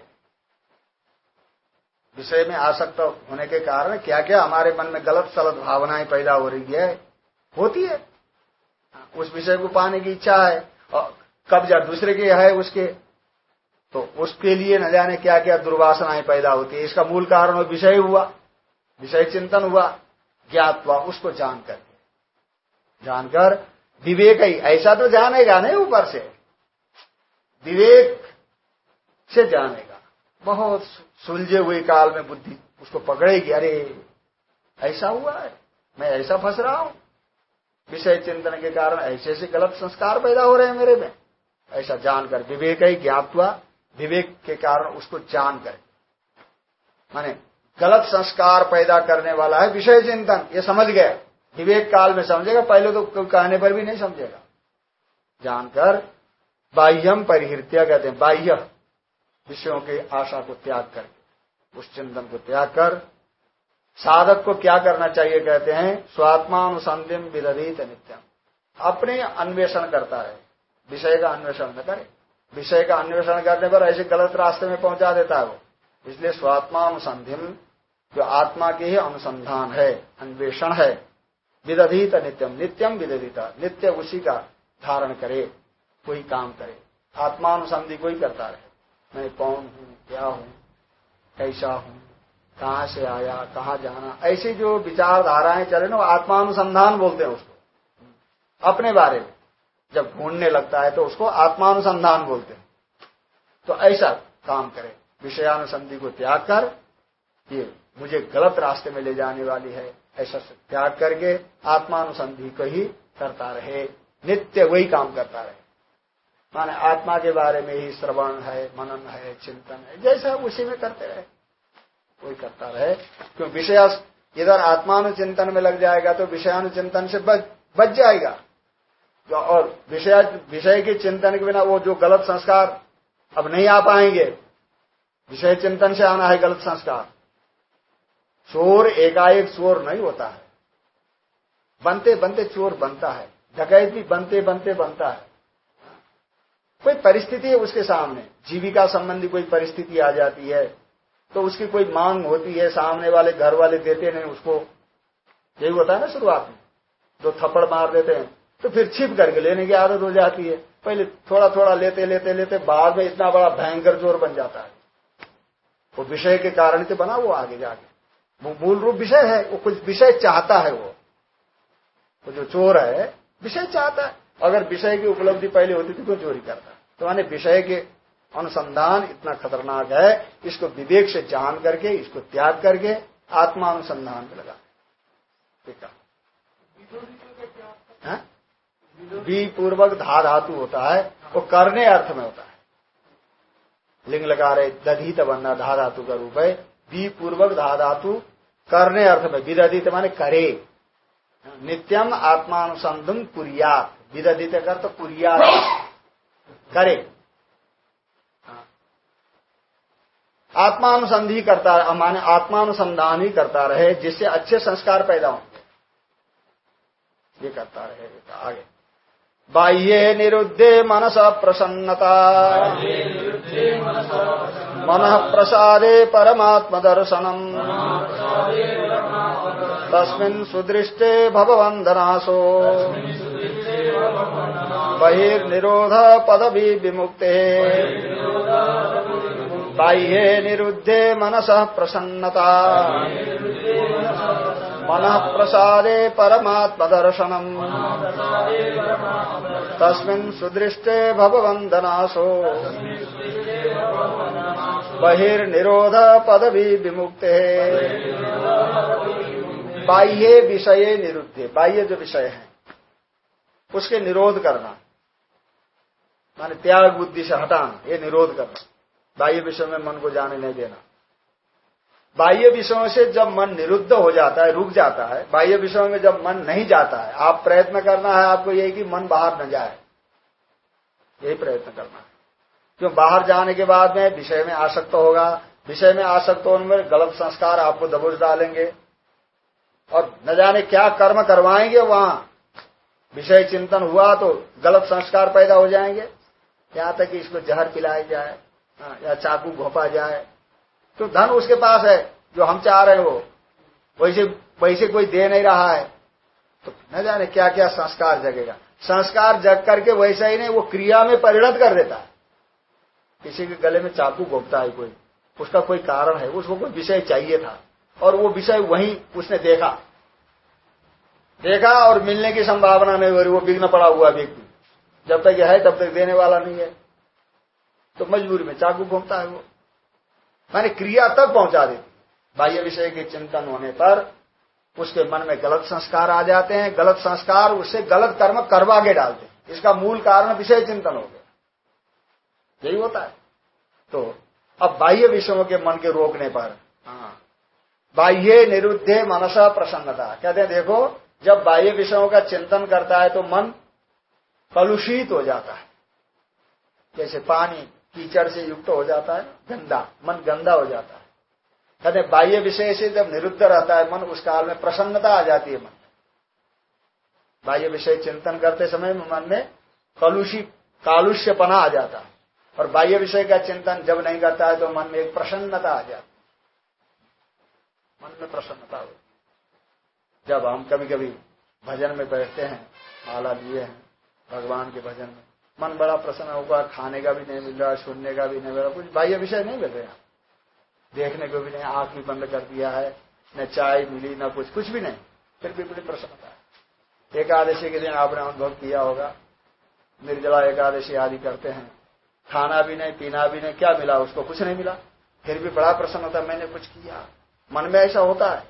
विषय में आसक्त होने के कारण क्या क्या हमारे मन में गलत सलत भावनाएँ पैदा हो रही है, होती है। उस विषय को पाने की इच्छा है। और कब्जा दूसरे के है, उसके। तो उसके लिए न जाने क्या क्या दुर्वासनाएँ पैदा होती है। इसका मूल कारण विषय हुआ। विषय चिंतन हुआ। ज्ञात हुआ, उसको जानकर। जानकर विवेक ही। ऐसा तो जानेगा नहीं ऊपर से। विवेक से जानेगा। बहुत सुलझे हुए काल में बुद्धि उसको पकड़ेगी। अरे, ऐसा हुआ है। मैं ऐसा फंस रहा हूँ। विषय चिंतन के कारण ऐसे ऐसे गलत संस्कार पैदा हो रहे हैं मेरे में। ऐसा जानकर विवेक ही ज्ञातवा विवेक के कारण उसको जानकर माने गलत संस्कार पैदा करने वाला है, विषय चिंतन, ये समझ गया विवेक काल में समझेगा, पहले तो कहने पर भी नहीं समझेगा। जानकर बाह्यम परिहृत्या कहते हैं, बाह्य विषयों की आशा को त्याग करके, उस चिंतन को त्याग कर, साधक को क्या करना चाहिए कहते हैं स्वात्मा स्वात्मानुसंधिम विदधित नित्यम अपने अन्वेषण करता है विषय का अन्वेषण न करे। विषय का अन्वेषण करने पर ऐसे गलत रास्ते में पहुँचा देता है वो। इसलिए स्वात्मानुसंधिम जो आत्मा के ही अनुसंधान है, अन्वेषण है, विदधित नित्यम नित्यम विदधिता, नित्य उसी का धारण करे, कोई काम करे। आत्मानुसंधि कोई करता रहे। मैं कौन हूँ, क्या हूँ, कैसा हूँ, कहाँ से आया, कहाँ जाना, ऐसी जो विचारधाराएँ चले ना, वो आत्मानुसंधान बोलते हैं उसको। अपने बारे में। जब ढूँढने लगता है तो उसको आत्मानुसंधान बोलते हैं। तो ऐसा काम करें। विषयानुसंधि को त्याग कर ये मुझे गलत रास्ते में ले जाने वाली है ऐसा त्याग करके आत्मानुसंधि को ही करता रहे। नित्य वही काम करता रहे। माने आत्मा के बारे में ही श्रवण है मनन है चिंतन है जैसा उसी में करते रहे। वही करता रहे। क्यों? विषय इधर आत्मानुचिंतन में लग जाएगा तो विषयानुचिंतन से बच, बच जाएगा। और विषय विषय के चिंतन के बिना वो जो गलत संस्कार अब नहीं आ पाएँगे। विषय चिंतन से आना है गलत संस्कार। चोर एकाएक चोर नहीं होता है। बनते बनते चोर बनता है। डकैत भी बनते बनते बनता है। कोई परिस्थिति है उसके सामने। जीविका संबंधी कोई परिस्थिति आ जाती है तो उसकी कोई मांग होती है, सामने वाले घर वाले देते नहीं, उसको। यही होता है ना शुरुआत में। जो थप्पड़ मार देते हैं। तो फिर छिप करके लेने की आदत हो जाती है। पहले थोड़ा थोड़ा लेते लेते लेते बाद में इतना बड़ा भयंकर ज़ोर बन जाता है। वो विषय के कारण से बना वो आगे जाके। वो मूल रूप विषय है वो कुछ विषय चाहता है वो। वो जो चोर है विषय चाहता है। अगर विषय की उपलब्धि पहले होती थी तो चोरी करता तो माने विषय के अनुसंधान इतना खतरनाक है इसको विवेक से जान करके इसको त्याग करके आत्मा अनुसंधान में लगा। ठीक है? बी पूर्वक धा धातु होता है, वो करने अर्थ में होता है। लिंग लगा रहे, दधित बनना, धा धातु का रूप है। बी पूर्वक धा धातु करने अर्थ में, विदधित माने करे। नित्यम आत्मानुसंधन कुरियात। विदधित कर तो कुरिया करे। आत्मानुसंधि करता, माने आत्मानुसंधान ही करता रहे, जिससे अच्छे संस्कार पैदा होंगे ये करता रहे, आगे। बाह्य निरुद्धे मनस प्रसन्नता। मन प्रसादे परमात्म दर्शनम तस्मिन् सुदृष्टे भववन्दनासो। बहिर्निरोध पदवी विमुक्ते बाह्ये निरुद्धे मनसः प्रसन्नता। मनः प्रसादे परमात्मदर्शनम्। तस्मिन् सुदृष्टे भववन्दनासो बहिर्निरोध पदवी विमुक्ते बाह्य विषय निरुद्धे। बाह्य जो विषय है उसके निरोध करना। माने त्याग बुद्धि से हटाना ये निरोध करना। बाह्य विषय में मन को जाने नहीं देना। बाह्य विषयों से जब मन निरुद्ध हो जाता है रुक जाता है बाह्य विषयों में जब मन नहीं जाता है आप प्रयत्न करना है आपको यही कि मन बाहर न जाए। यही प्रयत्न करना है। क्यों? बाहर जाने के बाद में विषय में आसक्त होगा। विषय में आसक्त होने में गलत संस्कार आपको दबोच डालेंगे। और न जाने क्या कर्म करवाएँगे वहाँ। विषय चिंतन हुआ तो गलत संस्कार पैदा हो जाएँगे। यहाँ तक कि इसको जहर पिलाया जाए हाँ, या चाकू घोपा जाए तो धन उसके पास है, जो हम चाह रहे हो। वैसे वैसे कोई दे नहीं रहा है। तो न जाने क्या क्या संस्कार जगेगा। संस्कार जग करके वैसा ही नहीं, वो क्रिया में परिणत कर देता है। किसी के गले में चाकू घोपता है कोई। उसका कोई कारण है, उसको कोई विषय चाहिए था। और वो विषय वही उसने देखा। देखा और मिलने की संभावना नहीं हो रही, वो बिघ्न पड़ा हुआ व्यक्ति। जब तक यह है, तब तक देने वाला नहीं है। तो मजबूरी में चाकू घूमता है वो। मैंने क्रिया तक पहुँचा देती। बाह्य विषय के चिंतन होने पर उसके मन में गलत संस्कार आ जाते हैं, गलत संस्कार उससे गलत कर्म करवा के डालते हैं। इसका मूल कारण विषय चिंतन हो गया। यही होता है। तो अब बाह्य विषयों के मन के रोकने पर हाँ बाह्य निरुद्धे मनसा प्रसन्नता। कहते हैं, देखो, जब बाह्य विषयों का चिंतन करता है तो मन कलुषित हो जाता है। जैसे पानी कीचड़ से युक्त हो जाता है, गंदा, मन गंदा हो जाता है। कहते बाह्य विषय से जब निरुद्ध रहता है मन, उस काल में प्रसन्नता आ जाती है मन। बाह्य विषय चिंतन करते समय मन में कलुषी, कालुष्यपना आ जाता है। और बाह्य विषय का चिंतन जब नहीं करता है तो मन में एक प्रसन्नता आ जाती मन में प्रसन्नता हो। जब हम कभी कभी भजन में बैठते हैं, माला लिए हैं, भगवान के भजन में मन बड़ा प्रसन्न होगा, खाने का भी नहीं मिल रहा, सुनने का भी नहीं मिल रहा, कुछ बाह्य विषय नहीं मिल रहे देखने को भी नहीं, आँख भी बंद कर दिया है, न चाय मिली, न कुछ कुछ भी नहीं। फिर भी बड़ी प्रसन्नता है। एकादशी के दिन आपने अनुभव किया होगा। निर्जला एकादशी आदि करते हैं। खाना भी नहीं, पीना भी नहीं, क्या मिला? उसको कुछ नहीं मिला। फिर भी बड़ा प्रसन्न होता मैंने कुछ किया। मन में ऐसा होता है।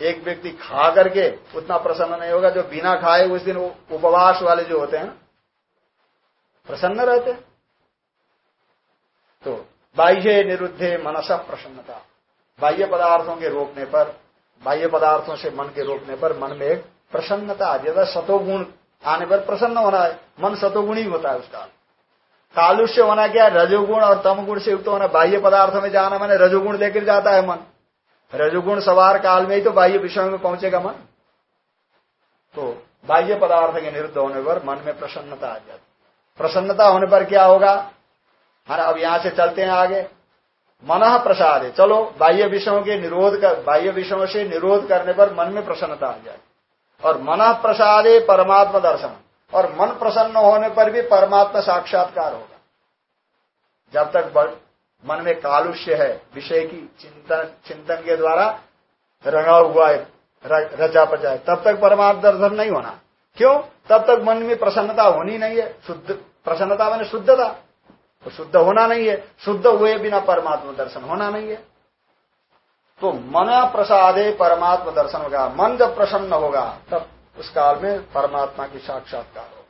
एक व्यक्ति खा करके उतना प्रसन्न नहीं होगा, जो बिना खाए उस दिन उपवास वाले जो होते हैं प्रसन्न रहते तो बाह्य निरुद्धे मनसा प्रसन्नता। बाह्य पदार्थों के रोकने पर, बाह्य पदार्थों से मन के रोकने पर मन में एक प्रसन्नता आ जाता सतोगुण आने पर प्रसन्न होना है। मन सतोगुण ही होता है उसका। कालुष्य होना क्या रजोगुण और तमगुण से युक्त होना बाह्य पदार्थों में जाना मैंने रजोगुण लेकर जाता है मन। रजोगुण सवार काल में ही तो बाह्य विषयों में पहुंचेगा मन। तो बाह्य पदार्थ के निरुद्ध होने पर मन में प्रसन्नता आ जाती प्रसन्नता होने पर क्या होगा? हमारा अब यहाँ से चलते हैं आगे। मन प्रसाद। है चलो, बाह्य विषयों के निरोध कर, बाह्य विषयों से निरोध करने पर मन में प्रसन्नता आ जाए। और मन प्रसादे परमात्मा दर्शन। और मन प्रसन्न होने पर भी परमात्मा साक्षात्कार होगा। जब तक मन में कालुष्य है, विषय की चिंतन चिंतन के द्वारा रंगा हुआ है रचा पचा है, तब तक परमात्मा दर्शन नहीं होना। क्यों? तब तक मन में प्रसन्नता होनी नहीं है, शुद्ध प्रसन्नता मैंने शुद्धता। तो शुद्ध होना नहीं है। शुद्ध हुए बिना परमात्मा दर्शन होना नहीं है। तो मन प्रसादे परमात्मा दर्शन होगा। मन जब प्रसन्न होगा, तब उस काल में परमात्मा की साक्षात्कार होगा।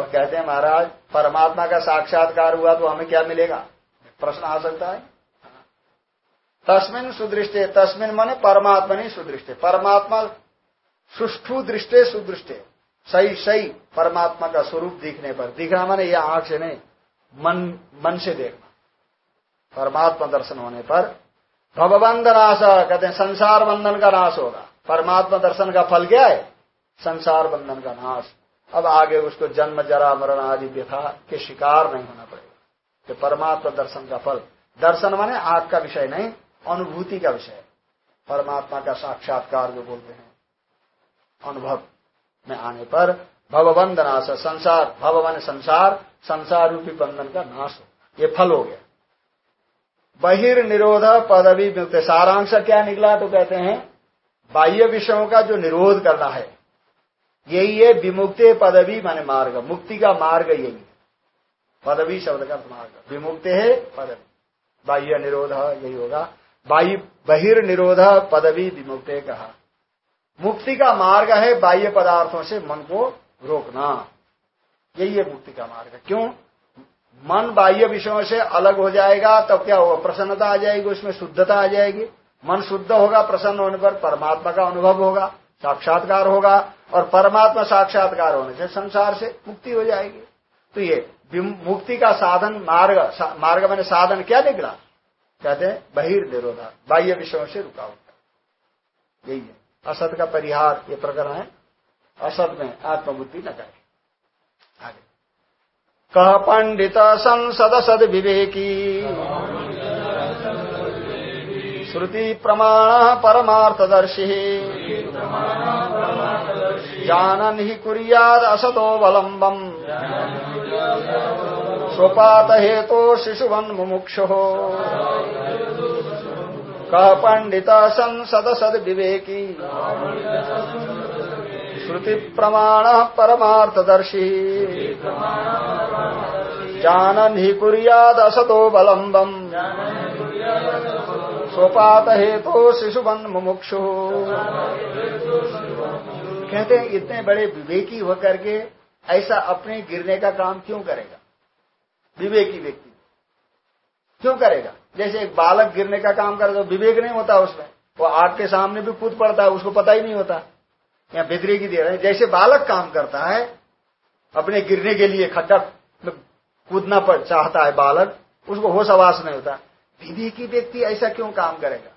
और कहते हैं महाराज, परमात्मा का साक्षात्कार हुआ तो हमें क्या मिलेगा? प्रश्न आ सकता है? तस्मिन सुदृष्टे, तस्मिन मन परमात्मा नहीं सुदृष्टे। परमात्मा सुष्ठु दृष्टे, सुदृष्टे। सही सही परमात्मा का स्वरूप दिखने पर। दिखना माने यह आँख से नहीं, मन मन से देखना परमात्मा दर्शन होने पर भगवंद नाश कहते हैं, संसार बंधन का नाश होगा। परमात्मा दर्शन का फल क्या है? संसार बंधन का नाश। अब आगे उसको जन्म, जरा, मरण आदि व्यथा के शिकार नहीं होना पड़ेगा। तो परमात्मा दर्शन का फल। दर्शन माने आग का विषय नहीं, अनुभूति का विषय। परमात्मा का साक्षात्कार जो बोलते हैं, अनुभव। में आने पर भवबंध नाश संसार, भववन संसार संसार रूपी बंधन का नाश हो ये फल हो गया। बहिर्निरोध पदवी मुक्त सारांश क्या निकला तो कहते हैं, बाह्य विषयों का जो निरोध करना है, यही है विमुक्ते पदवी माने मार्ग। मुक्ति का मार्ग यही है। पदवी शब्द का मार्ग। विमुक्ते है पदवी। बाह्य निरोध यही होगा। बाह्य बहिर्निरोध पदवी विमुक्ते कहा। मुक्ति का मार्ग है बाह्य पदार्थों से मन को रोकना। यही है मुक्ति का मार्ग। क्यों? मन बाह्य विषयों से अलग हो जाएगा तब क्या होगा? प्रसन्नता आ जाएगी उसमें शुद्धता आ जाएगी। मन शुद्ध होगा प्रसन्न होने पर परमात्मा का अनुभव होगा साक्षात्कार होगा और परमात्मा साक्षात्कार होने से संसार से मुक्ति हो जाएगी। तो ये मुक्ति का साधन मार्ग सा, मार्ग मैंने साधन क्या निकला कहते हैं बहिर्निरोधा बाह्य विषयों से रुकावट यही है। असत का परिहार, ये प्रकरण है। असत में आत्मबुद्धि न करे। आगे। कह पंडित संसद सद विवेकी। श्रुति प्रमाण परमार्थदर्शी। जानन ही कुरियाद असतोवलंबम स्वपात हेतो शिशुवन मुमुक्षु। कह पंडित संसद सद विवेकी श्रुति प्रमाण परमार्थदर्शी। जानन ही कुरियाद असतो स्वपात हेतो शिशुबन मुमुक्षु कहते हैं, इतने बड़े विवेकी होकर के ऐसा अपने गिरने का काम क्यों करेगा? विवेकी व्यक्ति। क्यों करेगा? जैसे एक बालक गिरने का काम करे तो विवेक नहीं होता उसमें। वो आग के सामने भी कूद पड़ता है, उसको पता ही नहीं होता। या बिदरी की दे रहे। जैसे बालक काम करता है, अपने गिरने के लिए खड्डा कूदना पर चाहता है बालक, उसको होश आवास नहीं होता। विवेकी व्यक्ति ऐसा क्यों काम करेगा?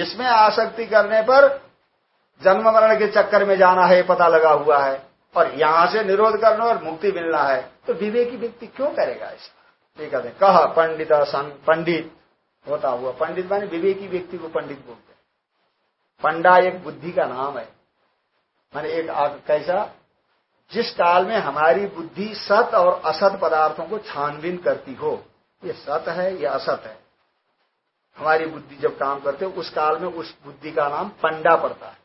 इसमें आसक्ति करने पर जन्म मरण के चक्कर में जाना है, पता लगा हुआ है। और यहाँ से निरोध करना और मुक्ति मिलना है। तो विवेकी व्यक्ति क्यों करेगा ऐसा ये कहते कह पंडित पंडित होता हुआ। पंडित माने विवेकी व्यक्ति को पंडित बोलते हैं। पंडा एक बुद्धि का नाम है। माने एक कैसा? जिस काल में हमारी बुद्धि सत और असत पदार्थों को छानबीन करती हो, ये सत है, या असत है। हमारी बुद्धि जब काम करते उस काल में उस बुद्धि का नाम पंडा पड़ता है।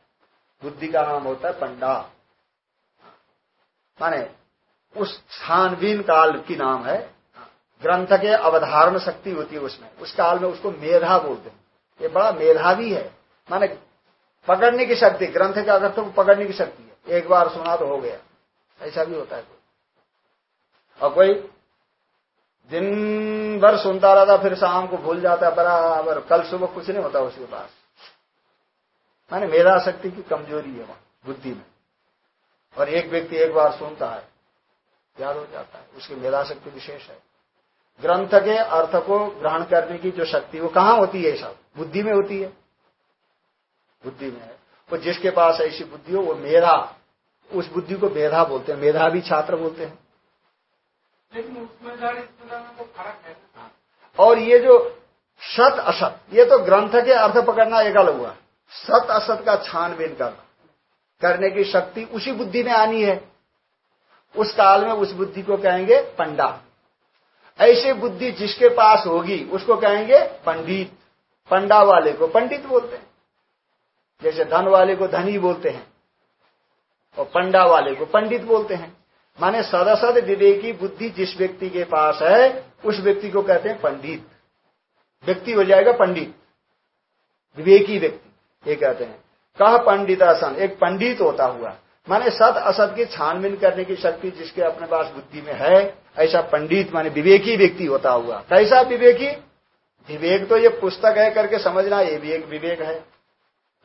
बुद्धि का नाम होता है पंडा। माने उस छानबीन काल की नाम है ग्रंथ के अवधारण शक्ति होती है उसमें। उस काल में उसको मेधा बोलते हैं। ये बड़ा मेधावी है। माने पकड़ने की शक्ति, ग्रंथ का अगर को पकड़ने की शक्ति है। एक बार सुना तो हो गया। ऐसा भी होता है कोई। और कोई दिन भर सुनता रहता, फिर शाम को भूल जाता है बराबर। कल सुबह कुछ नहीं होता उसके पास। माने मेधा शक्ति की कमज़ोरी है वहाँ, बुद्धि में। और एक व्यक्ति एक बार सुनता है, याद हो जाता है। उसकी मेधा शक्ति विशेष है। ग्रंथ के अर्थ को ग्रहण करने की जो शक्ति वो कहाँ होती है सब? बुद्धि में होती है। बुद्धि में है। वो जिसके पास ऐसी बुद्धि हो वो मेधा। उस बुद्धि को मेधा बोलते हैं। मेधा भी छात्र बोलते हैं। लेकिन उसमें तो फ़र्क है हाँ। और ये जो सत असत ये तो ग्रंथ के अर्थ पकड़ना एक अलग हुआ। सत असत का छानबीन करना करने की शक्ति उसी बुद्धि में आनी है। उस काल में उस बुद्धि को कहेंगे पंडा। ऐसे बुद्धि जिसके पास होगी, उसको कहेंगे पंडित, पंडा वाले को पंडित बोलते हैं। जैसे धन वाले को धनी बोलते हैं, और पंडा वाले को पंडित बोलते हैं। माने सदसद विवेकी बुद्धि जिस व्यक्ति के पास है, उस व्यक्ति को कहते हैं पंडित। व्यक्ति हो जाएगा पंडित। विवेकी व्यक्ति, ये कहते हैं। कह पंडितासन, एक पंडित होता हुआ माने सत असत की छानबीन करने की शक्ति जिसके अपने पास बुद्धि में है, ऐसा पंडित माने विवेकी व्यक्ति होता हुआ। कैसा विवेकी? विवेक तो ये पुस्तक है करके समझना, ये भी एक विवेक है।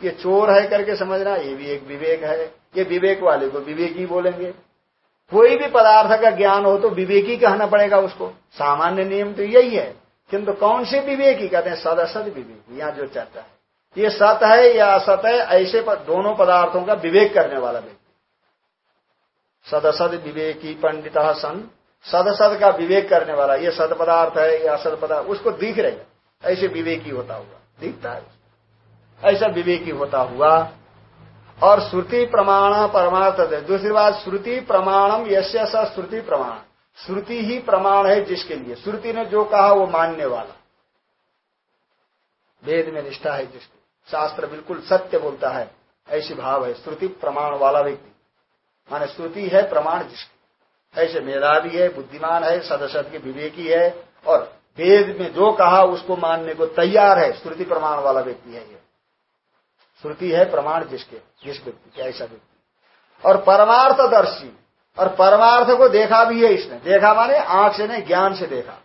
ये चोर है करके समझना, ये भी एक विवेक है। ये विवेक वाले को विवेकी बोलेंगे। कोई भी पदार्थ का ज्ञान हो तो विवेकी कहना पड़ेगा उसको। सामान्य नियम तो यही है। किंतु कौन से विवेकी कहते हैं? सद असद विवेकी, यहाँ जो चर्चा है। ये सत है या असत है, ऐसे दोनों पदार्थों का विवेक करने वाला व्यक्ति। सदसद विवेकी पंडित सन। सदसद का विवेक करने वाला, ये सद पदार्थ है, ये असद पदार्थ उसको दिख रहेगा ऐसे विवेकी होता हुआ, दिखता है ऐसा विवेकी होता हुआ, और श्रुति प्रमाण परमार्थ दूसरी बात, श्रुति प्रमाणम यश श्रुति प्रमाण। श्रुति ही प्रमाण है जिसके लिए। श्रुति ने जो कहा, वो मानने वाला। वेद में निष्ठा है जिसकी। शास्त्र बिल्कुल सत्य बोलता है, ऐसी भाव है। श्रुति प्रमाण वाला व्यक्ति। माने श्रुति है, प्रमाण जिसकी ऐसे मेधावी है, बुद्धिमान है, सदसद के विवेकी है, और वेद में जो कहा उसको मानने को तैयार है श्रुति प्रमाण वाला व्यक्ति है ये। श्रुति है, प्रमाण जिसके, जिस व्यक्ति के, ऐसा व्यक्ति। और परमार्थदर्शी, और परमार्थ को देखा भी है इसने। देखा माने आँख से नहीं, ज्ञान से देखा।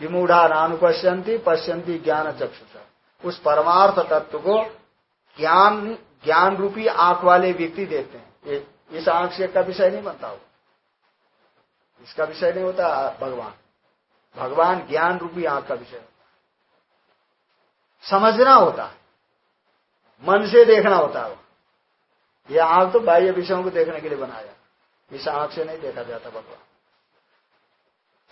विमूढ़ा नानुपश्यंती पश्यंती ज्ञान चक्षुषा। उस परमार्थ तत्व को ज्ञान ज्ञान रूपी आँख वाले व्यक्ति देखते हैं। इस आँख का विषय नहीं बनता हो इसका विषय नहीं होता भगवान। भगवान ज्ञान रूपी आँख का विषय होता समझना होता मन से देखना होता है यह आँख तो बाह्य विषयों को देखने के लिए बनाया इस आँख से नहीं देखा जाता भगवान।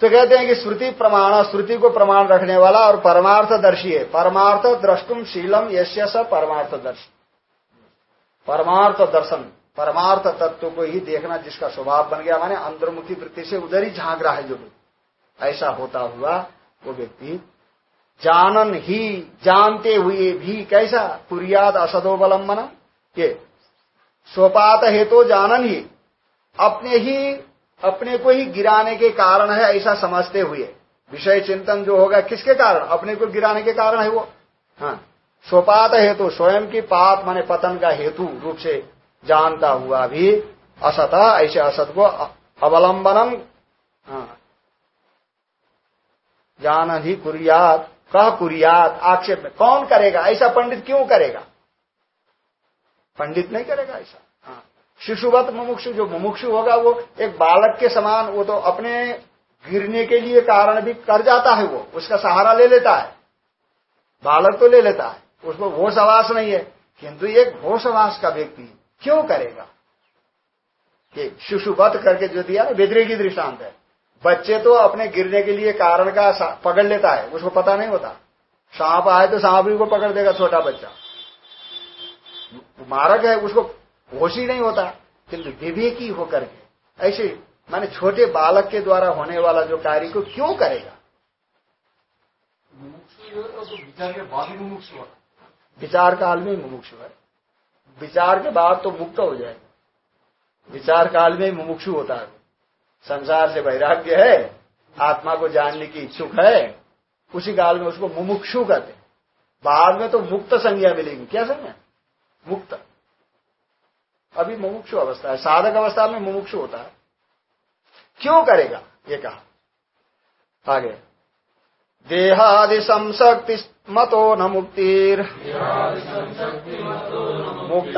तो कहते हैं कि श्रुति प्रमाण, श्रुति को प्रमाण रखने वाला और परमार्थ दर्शी है। परमार्थ द्रष्टुम शीलम यश्य स परमार्थ दर्शी परमार्थ दर्शन। परमार्थ तत्व को ही देखना जिसका स्वभाव बन गया। माने अंतर्मुखी वृत्ति से उधर ही झाँक रहा है जो ऐसा होता हुआ वो व्यक्ति जानन ही, जानते हुए भी कैसा? कुरियाद असदोवलंबन। के स्वपात हेतु तो जानन ही। अपने ही, अपने को ही गिराने के कारण है ऐसा समझते हुए। विषय चिंतन जो होगा किसके कारण? अपने को गिराने के कारण है वो। हाँ। स्वपात हेतु, स्वयं की पात माने पतन का हेतु रूप से जानता हुआ भी असत ऐसे असत को अवलंबनम हाँ, जान ही कुरियात कह कुरियात आक्षेप में। कौन करेगा? ऐसा पंडित क्यों करेगा? पंडित नहीं करेगा ऐसा। शिशुवत मुमुक्षु जो मुमुक्षु होगा वो एक बालक के समान वो तो अपने गिरने के लिए कारण भी कर जाता है वो। उसका सहारा ले लेता है। बालक तो ले लेता है। उसको आवास नहीं है। किंतु एक आवास का व्यक्ति क्यों करेगा? कि शिशुवत करके जो दिया ना बेदरे की दृष्टांत है। बच्चे तो अपने गिरने के लिए कारण का पकड़ लेता है उसको पता नहीं होता। सांप आए तो सांप ही को पकड़ देगा छोटा बच्चा। मारक है उसको होश ही नहीं होता। किंतु विवेकी होकर के ऐसे माने छोटे बालक के द्वारा होने वाला जो कार्य को क्यों करेगा? विचार काल में मुमुक्षु है। विचार के बाद तो मुक्त हो जाए। विचार काल में मुमुक्षु होता है। संसार से वैराग्य है, आत्मा को जानने की इच्छुक है, उसी काल में उसको मुमुक्षु कहते बाद में तो मुक्त संज्ञा मिलेगी। क्या संज्ञा? मुक्त। अभी मुमुक्षु अवस्था है। साधक अवस्था में मुमुक्षु होता है। क्यों करेगा? ये कहा। आगे। देहादि संशक्ति मतो न मुक्तिर। मुक्त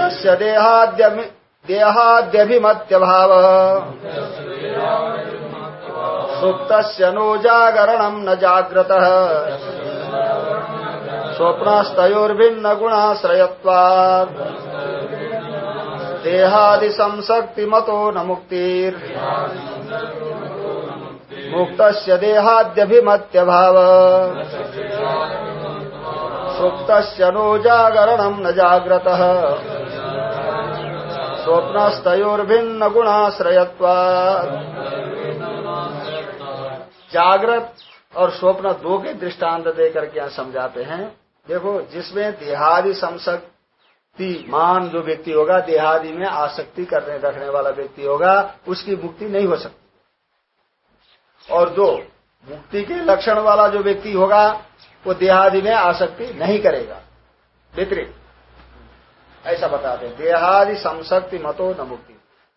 देहाद्यभिमत्य भाव सुप्त नो जागरण न जाग्रत। स्वप्नस्तोर्भिन्न गुणाश्रयत्वात् देहादि संशक्ति मतो न मुक्तिर। मुक्त देहाद्यभिमत्य भाव सुप्त नो जागरण न जाग्रत। स्वप्नस्तोर्भिन्न गुणाश्रयत्वा जागृत और स्वप्न दो के दृष्टांत देकर के यहाँ समझाते हैं। देखो, जिसमें देहादि संशक्ति मान जो व्यक्ति होगा, देहादि में आसक्ति करने, रखने वाला व्यक्ति होगा, उसकी मुक्ति नहीं हो सकती। और जो मुक्ति के लक्षण वाला जो व्यक्ति होगा, वो देहादि में आसक्ति नहीं करेगा। वितरित ऐसा बताते हैं देहादि संशक्ति मतो न मुक्ति।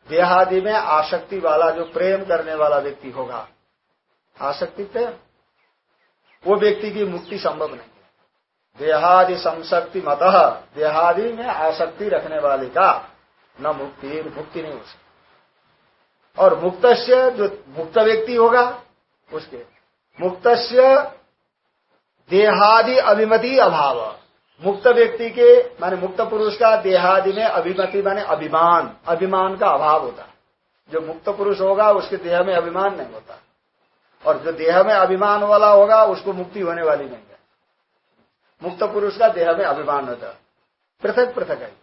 देहादि में आसक्ति वाला जो प्रेम करने वाला व्यक्ति होगा, आसक्ति प्रेम। वो व्यक्ति की मुक्ति संभव नहीं देहादि संशक्ति मत, देहादि में आसक्ति रखने वाले का न मुक्ति मुक्ति नहीं हो सकती। और मुक्त जो मुक्त व्यक्ति होगा उसके। मुक्त देहादि अभिमति अभाव। मुक्त व्यक्ति के, माने मुक्त पुरुष का देहादि में अभिमति माने अभिमान। अभिमान का अभाव होता। जो मुक्त पुरुष होगा, उसके देह में अभिमान नहीं होता। और जो देह में अभिमान वाला होगा, उसको मुक्ति होने वाली नहीं है। मुक्त पुरुष का देह में अभिमान होता। पृथक पृथक है।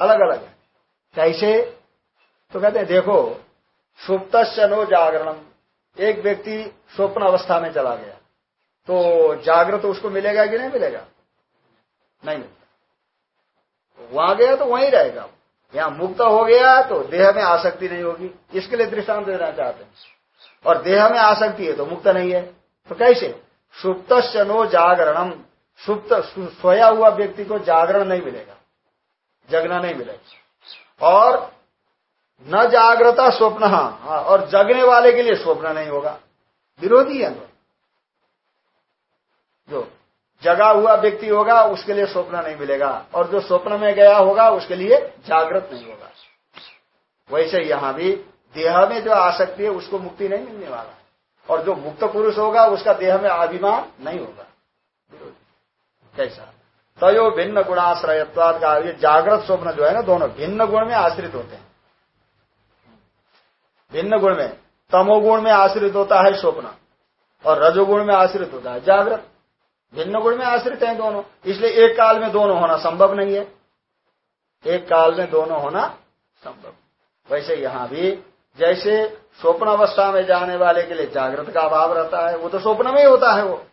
अलग अलग है। कैसे? तो कहते हैं, देखो सुप्त नो जागरणम। एक व्यक्ति स्वप्न अवस्था में चला गया। तो जागृत उसको मिलेगा कि नहीं मिलेगा? नहीं मिलता वहाँ गया तो वहीं रहेगा। यहाँ मुक्त हो गया तो देह में आसक्ति नहीं होगी। इसके लिए दृष्टांत देना चाहते हैं। और देह में आसक्ति है तो मुक्त नहीं है। तो कैसे? सुप्त नो जागरणम। सुप्त, सोया हुआ व्यक्ति को जागरण नहीं मिलेगा। जगना नहीं मिलेगा। और न जागृता स्वप्न हाँ और जगने वाले के लिए स्वप्न नहीं होगा। विरोधी है जो जगा हुआ व्यक्ति होगा, उसके लिए स्वप्न नहीं मिलेगा। और जो स्वप्न में गया होगा, उसके लिए जागृत नहीं होगा। वैसे यहाँ भी देह में जो आसक्ति है, उसको मुक्ति नहीं मिलने वाला। और जो मुक्त पुरुष होगा, उसका देह में अभिमान नहीं होगा। कैसा? तयो भिन्न गुणाश्रयत्वाद का जागृत स्वप्न जो है ना, दोनों भिन्न गुण में आश्रित होते हैं। भिन्न गुण में, तमोगुण में आश्रित होता है स्वप्न, और रजोगुण में आश्रित होता है जागृत। भिन्न गुण में आश्रित है दोनों, इसलिए एक काल में दोनों होना संभव नहीं है। एक काल में दोनों होना संभव। वैसे यहाँ भी, जैसे स्वप्न अवस्था में जाने वाले के लिए जागृत का अभाव रहता है, वो तो स्वप्न में ही होता है वो।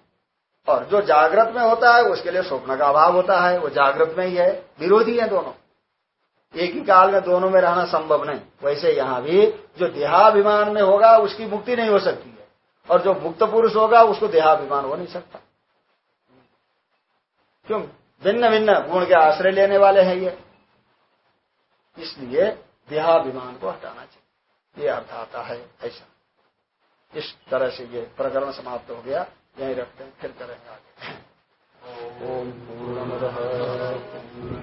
और जो जागृत में होता है, उसके लिए स्वप्न का अभाव होता है, वो जागृत में ही है, विरोधी है दोनों। एक ही काल में दोनों में रहना संभव नहीं। वैसे यहाँ भी जो देहाभिमान में होगा, उसकी मुक्ति नहीं हो सकती है। और जो मुक्त पुरुष होगा, उसको देहाभिमान हो नहीं सकता। क्यों? भिन्न भिन्न गुण के आश्रय लेने वाले हैं ये। इसलिए देहाभिमान को हटाना चाहिए। ये अर्थ आता है ऐसा। इस तरह से ये प्रकरण समाप्त हो गया। यही रखते हैं, फिर करेंगे आगे। ओम पूर्ण